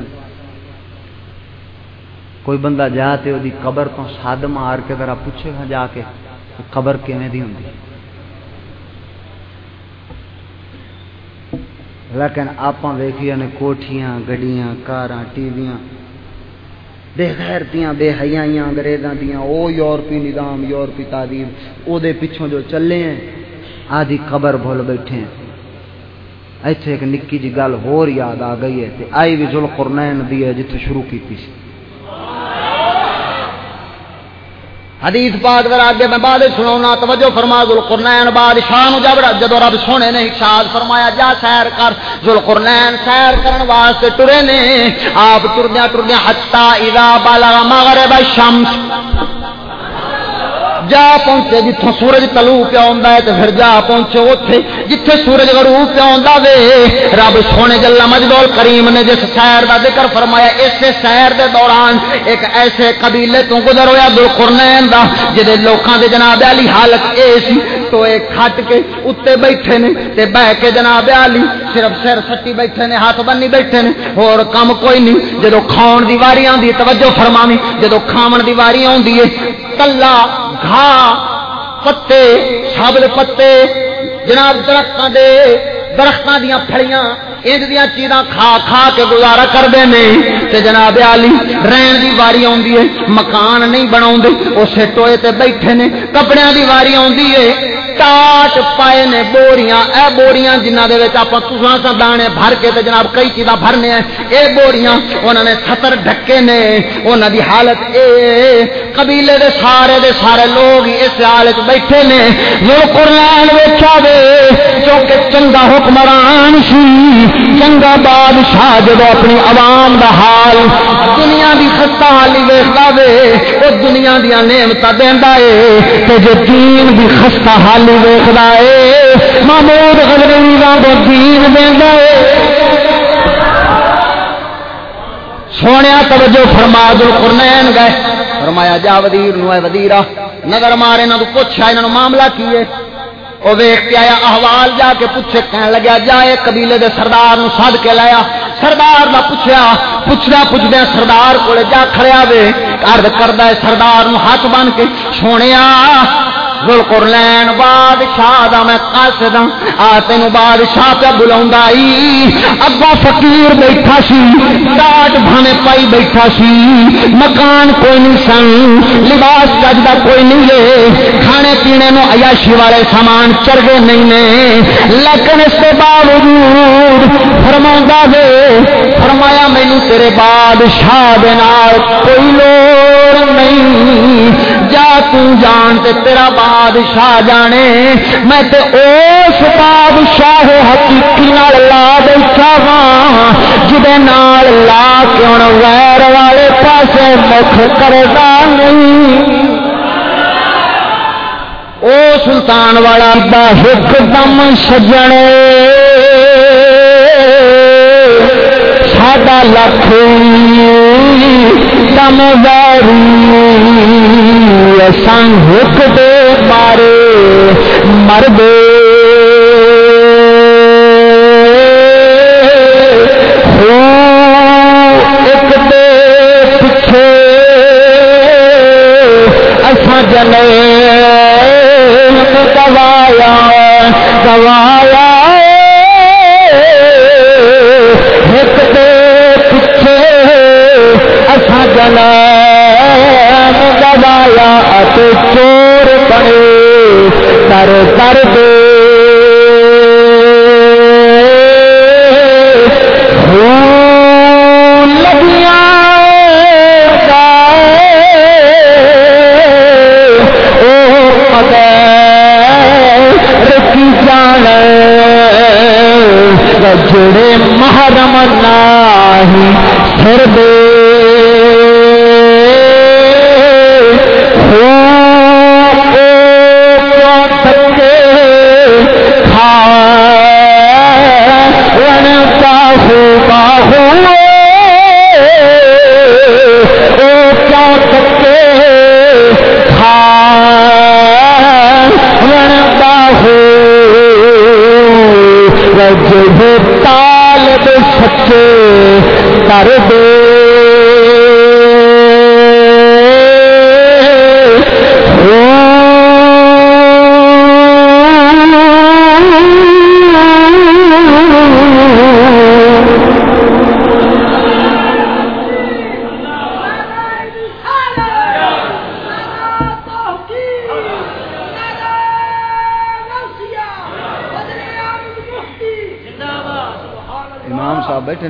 کوئی بندہ جا تے دی قبر تو سد مار کے ذرا پوچھے گا جا کے قبر کیویں دی ہوندی۔ لیکن آپ ویخیا نے کوٹھیاں، گڈیاں، کاراں ٹیویاں بے غیرتیاں، بے حیائیاں، انگریزاں دیاں۔ او یورپی نظام، یورپی تعلیم۔ او دے پچھوں جو چلے ہیں آدھی قبر بھول بیٹھے ہیں۔ ایتھے ایک نکی جی گل ہور یاد آ گئی ہے تے آئی بھی ذوالقرنین دی ہے جتھے شروع کیتی سی۔ حدیث پاک ذرا آگے میں بعد سنونا توجہ فرما ذل قرنین بادشاہ نو جب جب رب سونے نے ارشاد فرمایا، جا سیر کر۔ ذل قرنین سیر کرن واسطے ٹرے نے، آپ ٹردیاں ٹردیاں حتا اذا بلغ مغرب الشمس۔ جا پہنچے جتوں سورج تلو پیا ہے تو پھر جا پہنچے اتے جتھے سورج گرو پیا وے۔ رب سونے جلا مجدول کریم نے جس سیر کا ذکر فرمایا اس سیر دے دوران ایک ایسے قبیلے تو گزر ہوا دل خرنین کا جہے لوگوں کے جناب علی حالت اے سی۔ تو ایک کھٹ کے اتنے بیٹھے نے تے بہ کے جناب علی صرف سر سٹی بیٹھے نے، ہاتھ بنی بیٹھے نے۔ اور کم کوئی نہیں، جدو کھان دی واری آتی توجہ فرمانی جدو کھاون دی واری آتی ہے، کلا گھا، پتے سبل پتے، جناب درختوں دے درختوں دیا پھڑیاں انج دیا چیزاں کھا کھا کے گزارا کرتے ہیں تے جناب علی رہن دی واری آتی ہے، مکان نہیں بنا اسے ٹوئے تے بیٹھے نے کپڑے دی واری آتی ہے۔ ٹاٹ پائے نے بوریاں، اے بوریاں جنہ دے وچ اپاں تساں سا دانے بھر کے تے جناب کئی چیزاں بھرنے ہیں۔ اے بوریاں، انہاں نے ستر ڈھکے نے، انہاں دی حالت اے۔ قبیلے دے سارے دے سارے لوگ اس حالت بیٹھے نے۔ جو قرآن ویکھا وے کیونکہ چنگا حکمران سی چنگا بادشاہ جب اپنی عوام دا حال دنیا دی خستہ حالی ویکھدا وے، او دنیا دیا نعمت دیندا اے۔ تے جو دین دی خستہ حال والی ویخلا ہے محمود غلبی کا دین دینا ہے سونے توجہ فرما دو قرنین گئے۔ فرمایا، جا ودیر نو ہے ودیرا نظر مارے نہ تو پوچھا انہوں معاملہ کی ہے وہ ویخ کے آیا، احوال جا کے پوچھے کہنے لگا جائے قبیلے دے سردار نو سد کے لایا سردار دا پوچھا پوچھدا پوچھدیا سردار کو جا کھڑیا وے۔ ارد کردا ہے سردار نو ہاتھ بن کے سونیا ذوالقرنین، بادشاہ دا میں قاصد ہاں۔ آ، تینو بادشاہ پہ بلاؤں اگا فقیر بیٹھا سی ڈاٹ بھانے پائی بیٹھا سی۔ مکان کوئی نہیں سن، لباس کج دا کوئی نہیں ہے کھانے پینے نو عیاشی والے سامان چرگے نہیں نے۔ لیکن اس کے باوجود فرما دے فرمایا مینو تیرے بادشاہ دے نال کوئی لوڑ نہیں۔ جا تو جان تے تیرا بادشاہ جانے۔ میں تے اس بادشاہ حقیقی نال لا بیٹھا وا جدے نال لا کے ہن غیر والے پاسے مکھ کردا نہیں۔ او سلطان والا دا حک دم سجنے۔ ساڈا لکھ دم سن حک دے مارے مر دے گوایا گوایا اصا جلا گوایا چور بنے در در دے۔ جڑے محرم نہیں پھر دے۔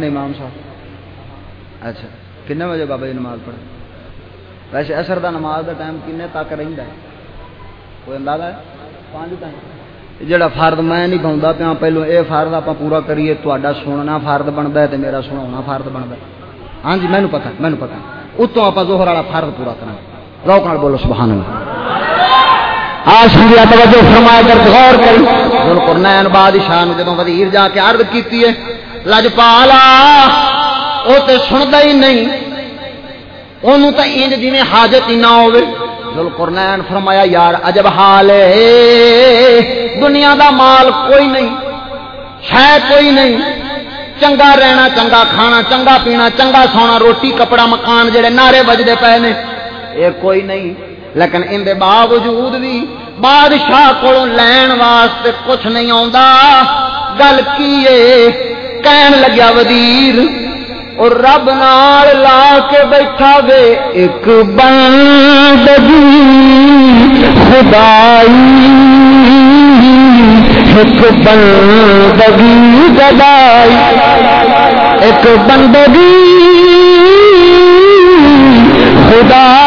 امام صاحب امام صاحب۔ اچھا کنے بجے بابا جی نماز پڑھ ویسے اثر دا نماز دا ٹائم کنے تک رہندا ہے؟ کوئی اندازہ ہے؟ پانچ ٹائم جڑا فرد میں نہیں پاؤں پیا پہلو اے فرد آپ پورا کریے تا سننا فرد بنتا ہے تو میرا سنا فرد بنتا ہے۔ ہاں جی مینو پتا مینو پتا اتوں آپ زہر والا فرد پورا کرنا روک نال بولو، سبحان اللہ۔ آج سنگیا توجہ فرمایا کر غور کری بالکل نین بادشاہ نے وزیر جا کے عرض کیتی ہے لجپالا وہ تو سنتا ہی نہیں انہوں تو انج جی حاجت ہی نہ ہوئے ذوالقرنین فرمایا یار عجب حال ہے دنیا دا مال کوئی نہیں شہ کوئی نہیں چنگا رہنا چنگا کھانا چنگا پینا چنگا سونا روٹی کپڑا مکان جڑے نعرے بجتے پے نے یہ کوئی نہیں لیکن ان دے باوجود بھی بادشاہ کو لین واسطے کچھ نہیں آتا گل کی کہن لگیا وزیر اور رب نال لا کے بیٹھا وے ایک بندگی خدائی ایک بندگی گدائی ایک بندگی خدائی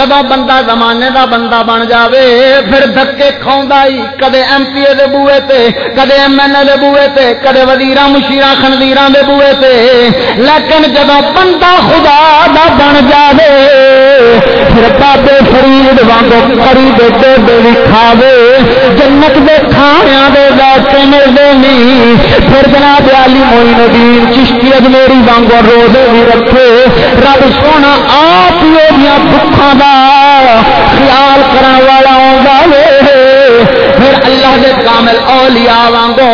جب بندہ زمانے دا بندہ بن جاوے، پھر دھکے کھاؤں کدے ایم پی اے دے بوئے تے، کدے ایم این اے دے بوئے تے، کدے وزیرا مشیرا خندیرا دے بوئے تے۔ لیکن جب بندہ خدا دا بن جاوے، پھر بابے فرید وانگو کری دے دے دے بھی کھاوے۔ جنت دے کھانیاں دے ویسے ملتے نہیں پھر جناب علی موئی الدین چشتی اجمیری وانگو روزے بھی رکھے۔ رب سونا آپ یہ بکھا خیال کرنے والا پھر اللہ کے کامل اولیاء وانگو۔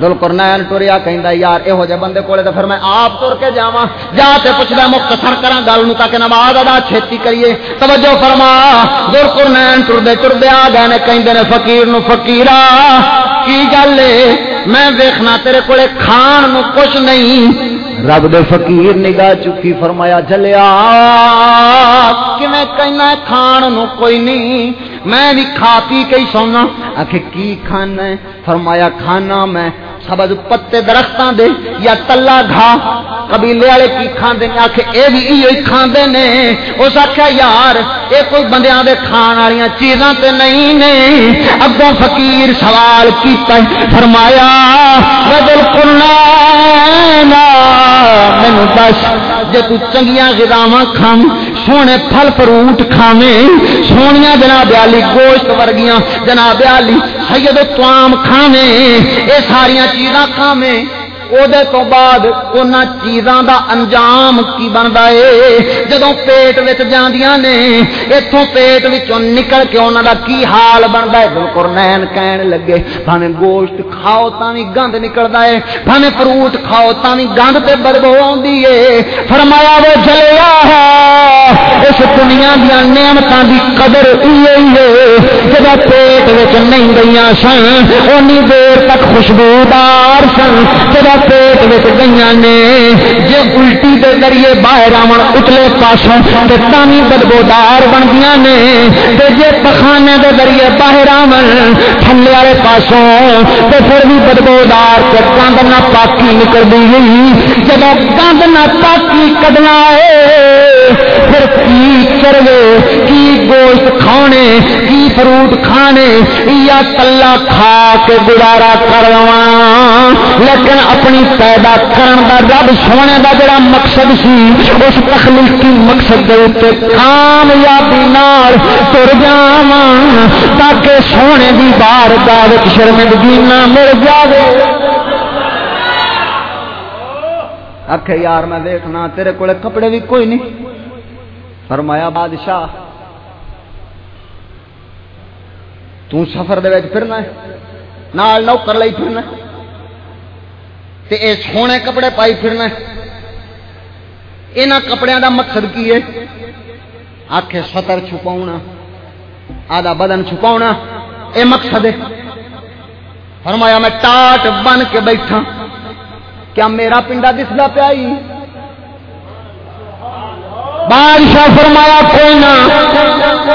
دل کرنائن ٹوریا کہ یار یہو جہ بندے کولے تو پھر میں آپ تر کے جا جا کے پوچھتا مختصر کرا گل تاکہ نماز ادا چھتی کریے۔ توجہ فرما۔ دل کرنائن ٹردے ٹردے آ گئے نے کہیں فقیر نو فقیرا کی گل میں دیکھنا تیرے کولے کھان نو کچھ نہیں۔ رب دے فقیر نگاہ چکی فرمایا چلیا کہنا کھان نو کوئی نہیں، میں بھی کھا پی کے سونا۔ آخ کی کھانا ہے؟ فرمایا، کھانا میں سبز پتے درختوں دے یا تلا گھا۔ قبیلے والے کی کھانے آخ یہ بھی یہ کھانے نے اس آخیا یار یہ کوئی بندیاں دے کھان والی چیزاں تے نہیں نے اگوں فقیر سوال کیتا فرمایا بدل کنا مینو دس جی تنگیاں گداواں کھان، سونے پھل فروٹ کھاوے سونیا جناب علی گوشت ورگیاں، جناب علی سید توام کھاوے یہ ساریا چیزاں کھاوے۔ تو بعد ان چیزاں دا انجام کی بنتا ہے جدو پیٹ جاندیاں نے اتوں پیٹ نکل کے انہوں دا کی حال بنتا ہے بالکل نین کہن لگے بھاوے گوشت کھاؤ تا بھی گند نکلتا ہے بھاوے فروٹ کھاؤ تا بھی گند تے بدبو آتی ہے فرمایا وہ چلیا اس دنیا دیا نعمتوں کی قدر جب پیٹ نہیں گئی سن، اونی دیر تک خوشبودار سن جب پیٹ وچ گئی نے، جے الٹی دے ذریعے باہر آن اتلے پاسوں تے تانی بدبودار بن گیا نے، تے جے پخانے دے ذریعے باہر آن تھلے والے پاسوں تے پھر بھی بدبودار تے گند نہ پاکی نکل گئی۔ جب گند نہ پاکی کڈنا ہے پھر کی چروے کی گوشت کھانے، کی فروٹ کھانے، یا تلا کھا کے گزارا کروا لیکن اپنی پیدا کرن دا رب سونے دا جڑا مقصد سی، اس تخلیقی مقصد دے کامیابی نال تر جا تاکہ سونے دی بار دعوت شرمندگی نہ مل جائے آخ یار میں دیکھنا تیرے کو کپڑے بھی کوئی نہیں۔ فرمایا، بادشاہ، تو سفر دے پھرنا ہے، نال نوکر لئی پھرنا ہے، تے اے سونے کپڑے پائی پھرنا یہاں کپڑے دا مقصد کی ہے؟ آخ سطر چھپا آدھا بدن چھپا اے مقصد ہے۔ فرمایا، میں ٹاٹ بن کے بیٹھا، کیا میرا پنڈا دسدا پیا بادشاہ فرمایا، کوئی نہ.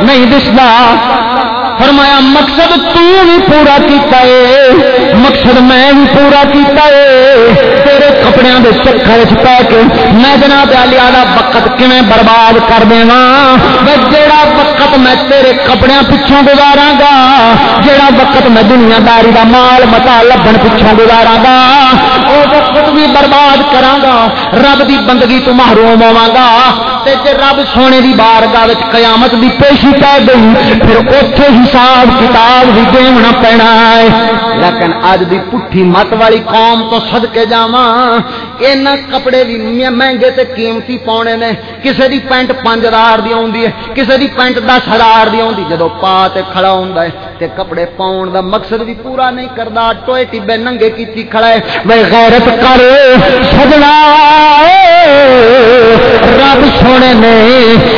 نہیں دسدا فرمایا، مقصد تو بھی پورا کیتا ہے مقصد میں بھی پورا کیتا ہے تیرے کپڑے دے چکر چ کے میں جناب علی دا وقت کیویں برباد کر دیواں؟ میں وقت میں تیرے کپڑے پیچھوں گزاراں گا، جیڑا وقت میں دنیا داری دا مال متا لبن پیچھوں گزاراں گا، او وقت بھی برباد کراں گا۔ رب دی بندگی تو محروم ہوواں گا۔ واسطے جے رب سونے دی بارگاہ وچ قیامت دی پیشی پہ گئی، پھر اوتھے حساب کتاب بھی دینا پینا ہے۔ لیکن اج دی پٹھی مت والی قوم تو صدکے جاواں۔ اینا کپڑے بھی مہنگے تے قیمتی پاونے نے۔ کسے دی پینٹ 5000 دی ہوندی ہے۔ کسے دی پینٹ 10000 دی ہوندی جدوں پا تے کھڑا ہوندا ہے تے کپڑے پاون دا مقصد بھی پورا نہیں کردا۔ ٹوئے ٹبے ننگے کیتی کھڑا ہے۔ میں غیرت کر۔ سجنا۔ رب سونے نے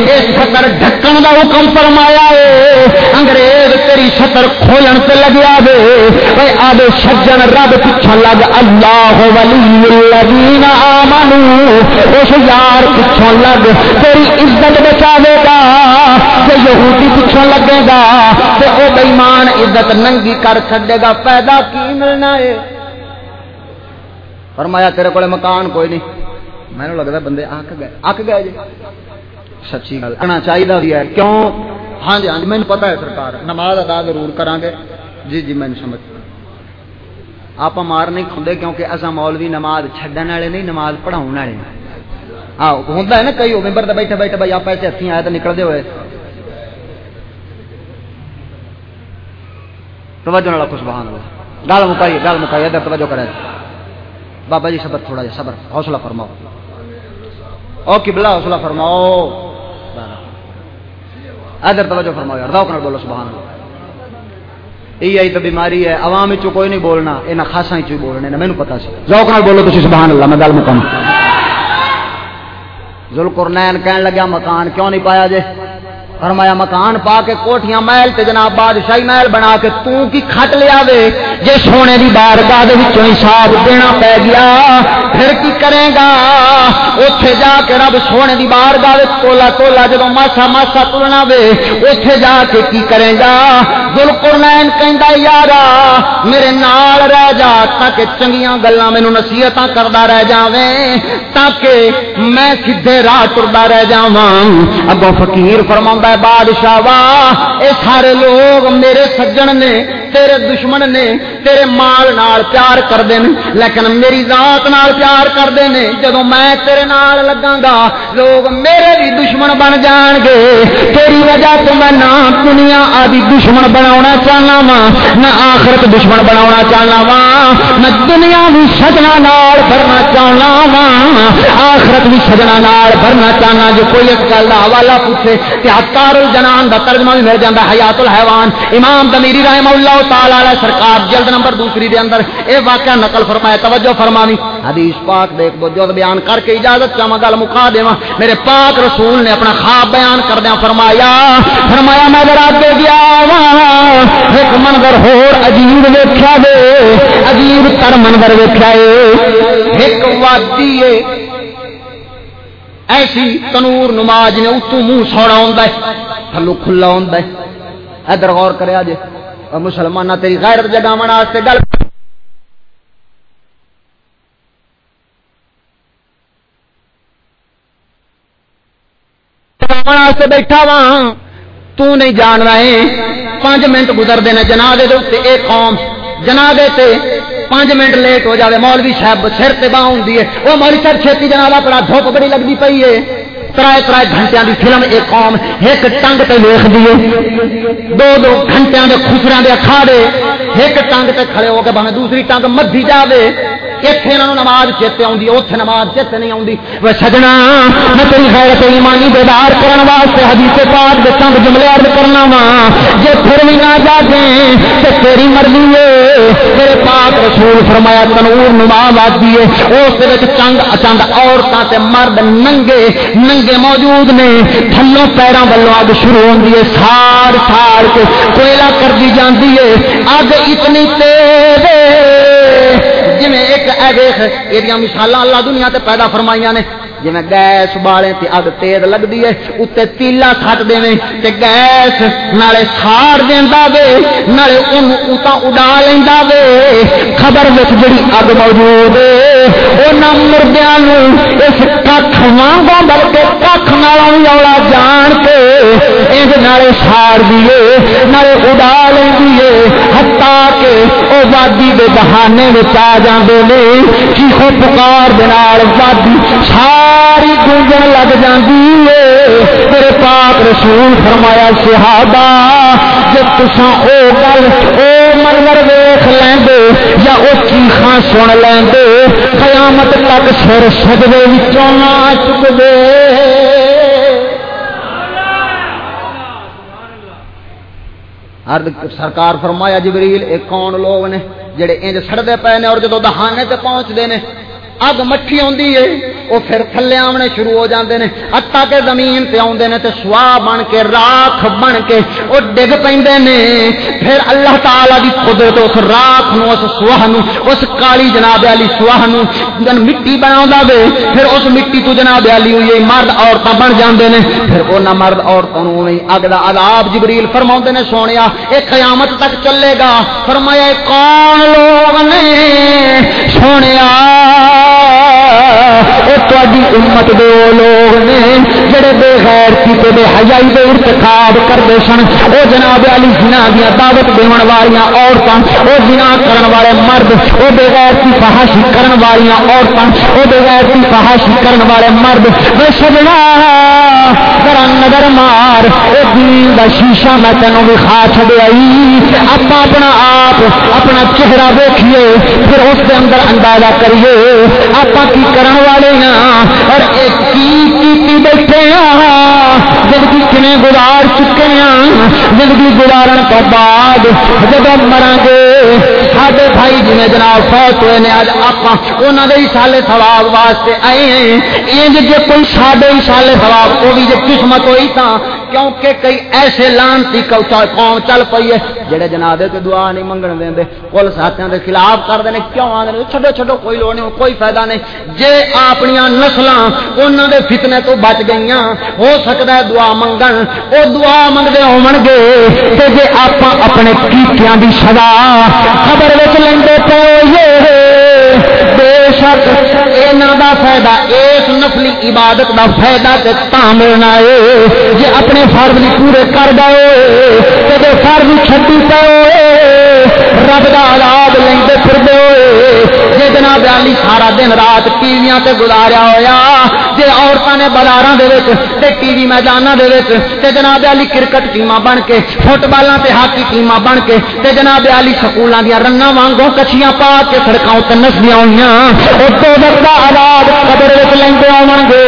یہ سطر ڈھکن کا حکم فرمایا ہے۔ انگریز تیری سطر کھولن سے لگیا دے آدھے سجن رب پچھا لگ، اللہ ولی الذین آمنو۔ اس یار پچھوں لگ، تیری عزت بچا دے گا۔ کہ یہودی پچھوں لگے گا کہ وہ بےمان عزت ننگی کر چڈے گا۔ پیدا کی ملنا ہے؟ فرمایا تیرے کو مکان کوئی نہیں۔ مینو لگتا بندے اک گئے۔ اک گئے جی۔ سچی گل آنا چاہیے بھی ہے۔ کیوں؟ ہاں جی ہاں جی مجھے پتا ہے سرکار، نماز ادا ضرور کریں گے۔ جی جی میں سمجھ۔ آپ مار نہیں کھوندے کیونکہ اصا مولوی نماز چڈن والے نہیں، نماز پڑھاؤ والے ہاں ہوں نا کئی ہو ممبر بیٹھے بیٹھے بھائی، آپ ایسے ہاتھی آئے تو نکلتے ہوئے۔ توجہ والا خوش بہان گل مکائی گل مکائی ادھر توجہ کرے بابا جی صبر، تھوڑا جا صبر، حوصلہ فرماؤ۔ او قبلہ حوصلہ فرماؤ۔ ادھر توجہ فرماؤ یار روک بولو، سبحان اللہ۔ یہ تو بیماری ہے۔ عوام چ کوئی نہیں بولنا یہاں خاصا ہی بولنے نے مینو پتا سی۔ بولو تھی سبحان اللہ میں گل مکم ذوالقرنین کہن لگا مکان کیوں نہیں پایا جے؟ فرمایا مکان پا کے کوٹیاں محل تے جناب بادشاہی محل بنا کے تو کی کھٹ لیا وے؟ جے سونے دی بارگاہ دے وچوں حساب دینا پے گیا، پھر کی کرے گا؟ اوتھے جا کے رب سونے دی بارگاہ وچ تولا تولا جدوں ماسا ماسا تلنا وے، اوتھے جا کے کی کرے گا؟ ذوالقرنین کہندا یارا، میرے نال رہ جا تاکہ چنگیاں گلاں مینوں نصیحتاں کردا رہ جاویں، تاکہ میں سیدھے راہ ٹردا رہ جاواں۔ اگوں فقیر فرماوندا بادشاہ واہ اے سارے لوگ میرے سجن نے تیرے دشمن نے تیرے مال نال پیار کر دین لیکن میری ذات نال پیار کر دین جدو میں تیرے نال لگا گا، لوگ میرے بھی دشمن بن جان گے۔ تیری وجہ تو میں نہ دنیا آدھی دشمن بنا چاہنا وا نہ آخرت دشمن بنا چاہنا وا میں دنیا بھی سجنا نال بھرنا چاہنا وا آخرت بھی سجنا نال بھرنا چاہنا۔ جو کوئی اس گل کا حوالہ پوچھے، کہ ہتار الجنان کا ترجمہ بھی مل جاتا حیات الحیوان امام دمیری رحم اللہ تعالی علیہ سرکار، جلد نمبر دوسری دے اندر اے واقعہ نقل فرمایا، توجہ فرماوی حدیث پاک دیکھ بو بیان کر کے اجازت چاہاں، گل مکا دیواں۔ میرے پاک رسول نے اپنا خواب بیان کردیا فرمایا فرمایا، میں ذرا دے گیا ایک منظر ہور عجیب ویکھیا دے عجیب تر منظر ویکھیا اے۔ ایک وادی اے، ایسی تنور نماز نے اتو منہ سونا ہوتا ہے، تھلو کھلا ہوتا ہے۔ ادھر غور کرے آج مسلمان تیری غیرت جگہ منا گل۔ بیٹھا وا تو نہیں جان رہے۔ پانچ منٹ گزرتے ہیں جنا دے ایک قوم۔ جنا دے پانچ منٹ لیٹ ہو جائے مولوی صاحب سر سے باہ ہوں وہ مولوی صاحب چھتی جناب اپنا دھوپ بڑی لگتی پی ہے۔ ترائے ترائے گھنٹے کی فلم ایک قوم ایک ٹنگ تے ویخ دیے دو دو گھنٹے کے خسرا دے اکھاڑے۔ ایک ٹنگ تے کھڑے ہو کے بھاوے دوسری ٹنگ مدھی جاوے۔ اتنے یہاں نماز چیتے آتی اتنے نماز چیتے نہیں آتی وہ سجنا میں تیری خیر ایمانی بیدار کرنے واسطے حدیث پاک کے چند جملے ارد کرنا وا۔ جی پھر بھی نہ جا تو تیری مرضی ہے، میرے پاک رسول فرمایا، تنور نما وادی ہے۔ اس چنگ چند عورتیں مرد ننگے ننگے موجود نے۔ تھلوں پیروں والوں اگ شروع ہوتی ہے۔ ساڑ ساڑ کے کوئلہ کر دی جاتی ہے۔ اگ اتنی تیز جی ایک اے ویخ یہ مثال اللہ دنیا تے پیدا فرمائیاں نے۔ جی میں گیس بالے تے اگ تیز لگتی ہے اتنے تیلا سٹ دے تے گیس نالے ساڑ دینا وے، نالے اتا اڈا لینا وے۔ خبر وچ جڑی اگ موجود ہے مردیا اس کھ وانگا بلکہ کھ نالوں اولا جان کے یہ نالے ساڑ دیے نالے اڈا لینی ہے ہتا کے وہ وادی کے بہانے آ جاندے نے۔ چیخو پکار دے وادی ساری گونجن لگ جاتی ہے۔ میرے پاک رسول فرمایا، صحابہ، جب تسا او گل، او منظر ویخ لیں یا او چیخاں سن لیں قیامت تک سر سجدے وچوں نہ چک سرکار فرمایا جبریل ایک کون لوگ نے جڑے انج سڑتے پے نے اور جدو دہانے تے پہنچتے ہیں اگ مٹھی آتی ہے وہ پھر تھلے آمنے شروع ہو جاتے ہیں اتا کے زمین پہ آتے ہیں سواہ بن کے، راکھ بن کے وہ ڈگ پہ پھر اللہ تعالی دی قدرت، اس راکھ نو، اس سواہ نو، اس کالی جناب علی سواہ نو مٹی بنا دے پھر اس مٹی تو جناب علی ہوئی مرد عورتیں بن جاندے نے۔ پھر انہاں مرد عورتوں اگ دا عذاب جبریل فرماوندے نے، سونیا، اے قیامت تک چلے گا۔ فرمایا کون لوگ نے؟ سونے سونیا امت دے لوگ نے جڑے بے غیر کی بے حیائی دے ارتخاب کرتے سن۔ وہ جناب علی جنا دیا دعوت دون والی عورتوں وہ جنا کرن والے مرد وہ بے غیر کی فحاشی کرن والی عورتوں وہ بے غیر کی فحاشی کرن والے مرد۔ وہ سجنا، ذرا نظر مار وہ دین دا شیشہ میں تینوں بھی کھا چڑی آپ اپنا آپ، اپنا چہرہ دیکھیے پھر اس کے اندر اندازہ کریے آپ کی کرن والے ہیں؟ اور ایک کی بیٹھے زندگی کھنے گزار چکے ہیں زندگی گزارن تو بعد، جب مرا گے۔ سارے بھائی جی نے جناب فوت ہوئے نے اج آپ انہوں نے سالے سواب واسطے آئے ہیں۔ انج جی کوئی ساڈے سالے سواب وہ بھی جی قسمت ہوئی تو کیونکہ کئی ایسے لانتی قوم چل پئی ہے۔ جڑے جنادے تے دعا نہیں منگن دیں دے کل ساتھیاں دے خلاف کر دے کیوں آدھے چھڈو چھڈو، کوئی لوڑ نہیں، کوئی فائدہ نہیں۔ جے اپنی نسلاں انہاں دے فتنے تو بچ گئیاں، ہو سکتا ہے دعا منگن۔ او دعا منگدے ہون گے تے جے آپاں اپنے کیتیاں دی سزا خبر وچ لیندے پے شک انہاں دا فائدہ، ایک نسلی عبادت دا فائدہ تے تا ملنا ہے جے اپنے فرض پورے کر گئے تے فرض چھڈی رب دا عذاب لیندے پھر جی جناب علی سارا دن رات ٹیویاں تے گزاریا ہوا جی عورتوں نے بازار ٹی وی میدانوں کے جناب علی کرکٹ ٹیم بن کے، فٹ بالوں سے ہاکی ٹیم بن کے تے جناب علی سکولوں دیا رنگ وانگوں کچھیاں پا کے سڑکوں سے نسدیا ہوئی اتو کا آلاب قدر لے آؤ گے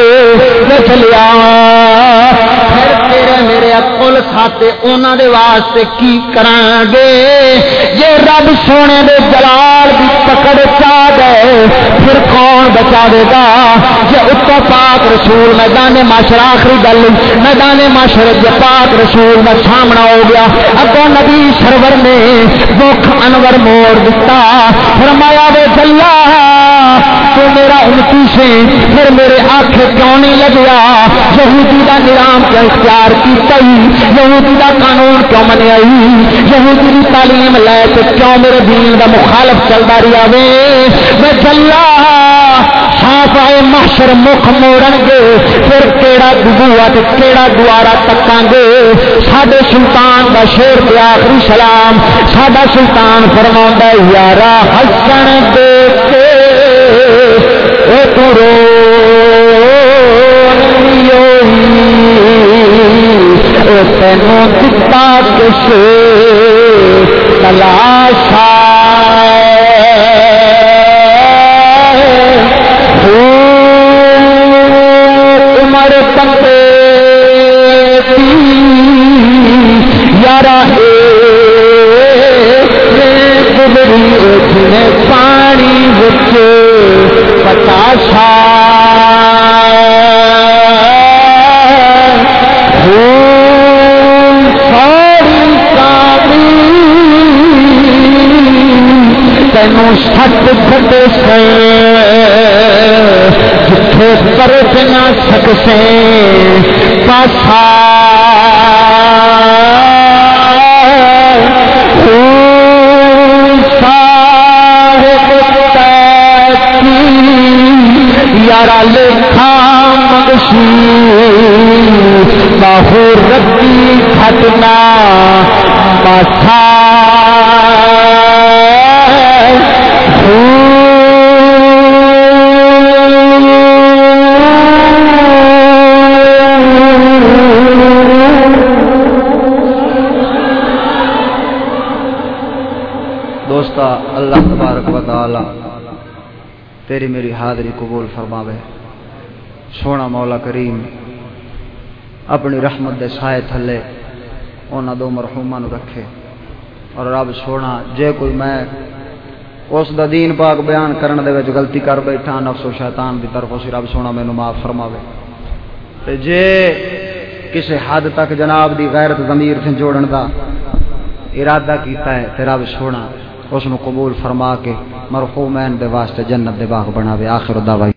چلیا تیرے میرے کل ساتے انہوں دے واسطے کی کران گے یہ رب سونے دے جلال کی پکڑ چا گئے پھر کون بچا دے گا؟ یہ اتو پاک رسول میدان معاشر آخری گل، میدان معاشر پاک رسول میں سامنا ہو گیا۔ اگوں نبی سرور نے بخ انور موڑ دیتا فرمایا وے جلا تو میرا امتی سے پھر میرے آنکھ کیوں نہیں لگیا یہودی کا نظام کیا اختیار کی یہودی کا قانون کیوں منیا یہودی کی تعلیم لے تو کیوں میرے دین کا مخالف چلتا رہا وے؟ میں چلا صاف آئے محشر مکھ موڑن گے، پھر کیڑا گبوا کیڑا دوارا تکا گے؟ سڈے سلطان کا شیر پہ آخری سلام سڈا سلطان فرما یارا ہسن دے تینوں دتا کش تلاشا عمر پتے یار گزری پاشا تینوں سٹ کھٹے سے۔ جتھے پر نہ سکسے۔ پاسا۔ یارا لکھا مگشی باہو ربی حاضری قبول فرماوے۔ سونا مولا کریم، اپنی رحمت دے سائے تھلے انہاں دو مرحوماں نو رکھے۔ اور رب سونا، جے کوئی میں اس دا دین پاک بیان کرن دے وچ غلطی کر بیٹھا، نفس و شیطان دی طرف سے رب سونا مینوں معاف فرماوے۔ تے جے کسے حد تک جناب دی غیرت ضمیر سے جوڑن دا ارادہ کیتا ہے، تے رب سونا اس نو قبول فرما کے مرحومین بے واسطے جنت دے باغ بناوے آخر دعوی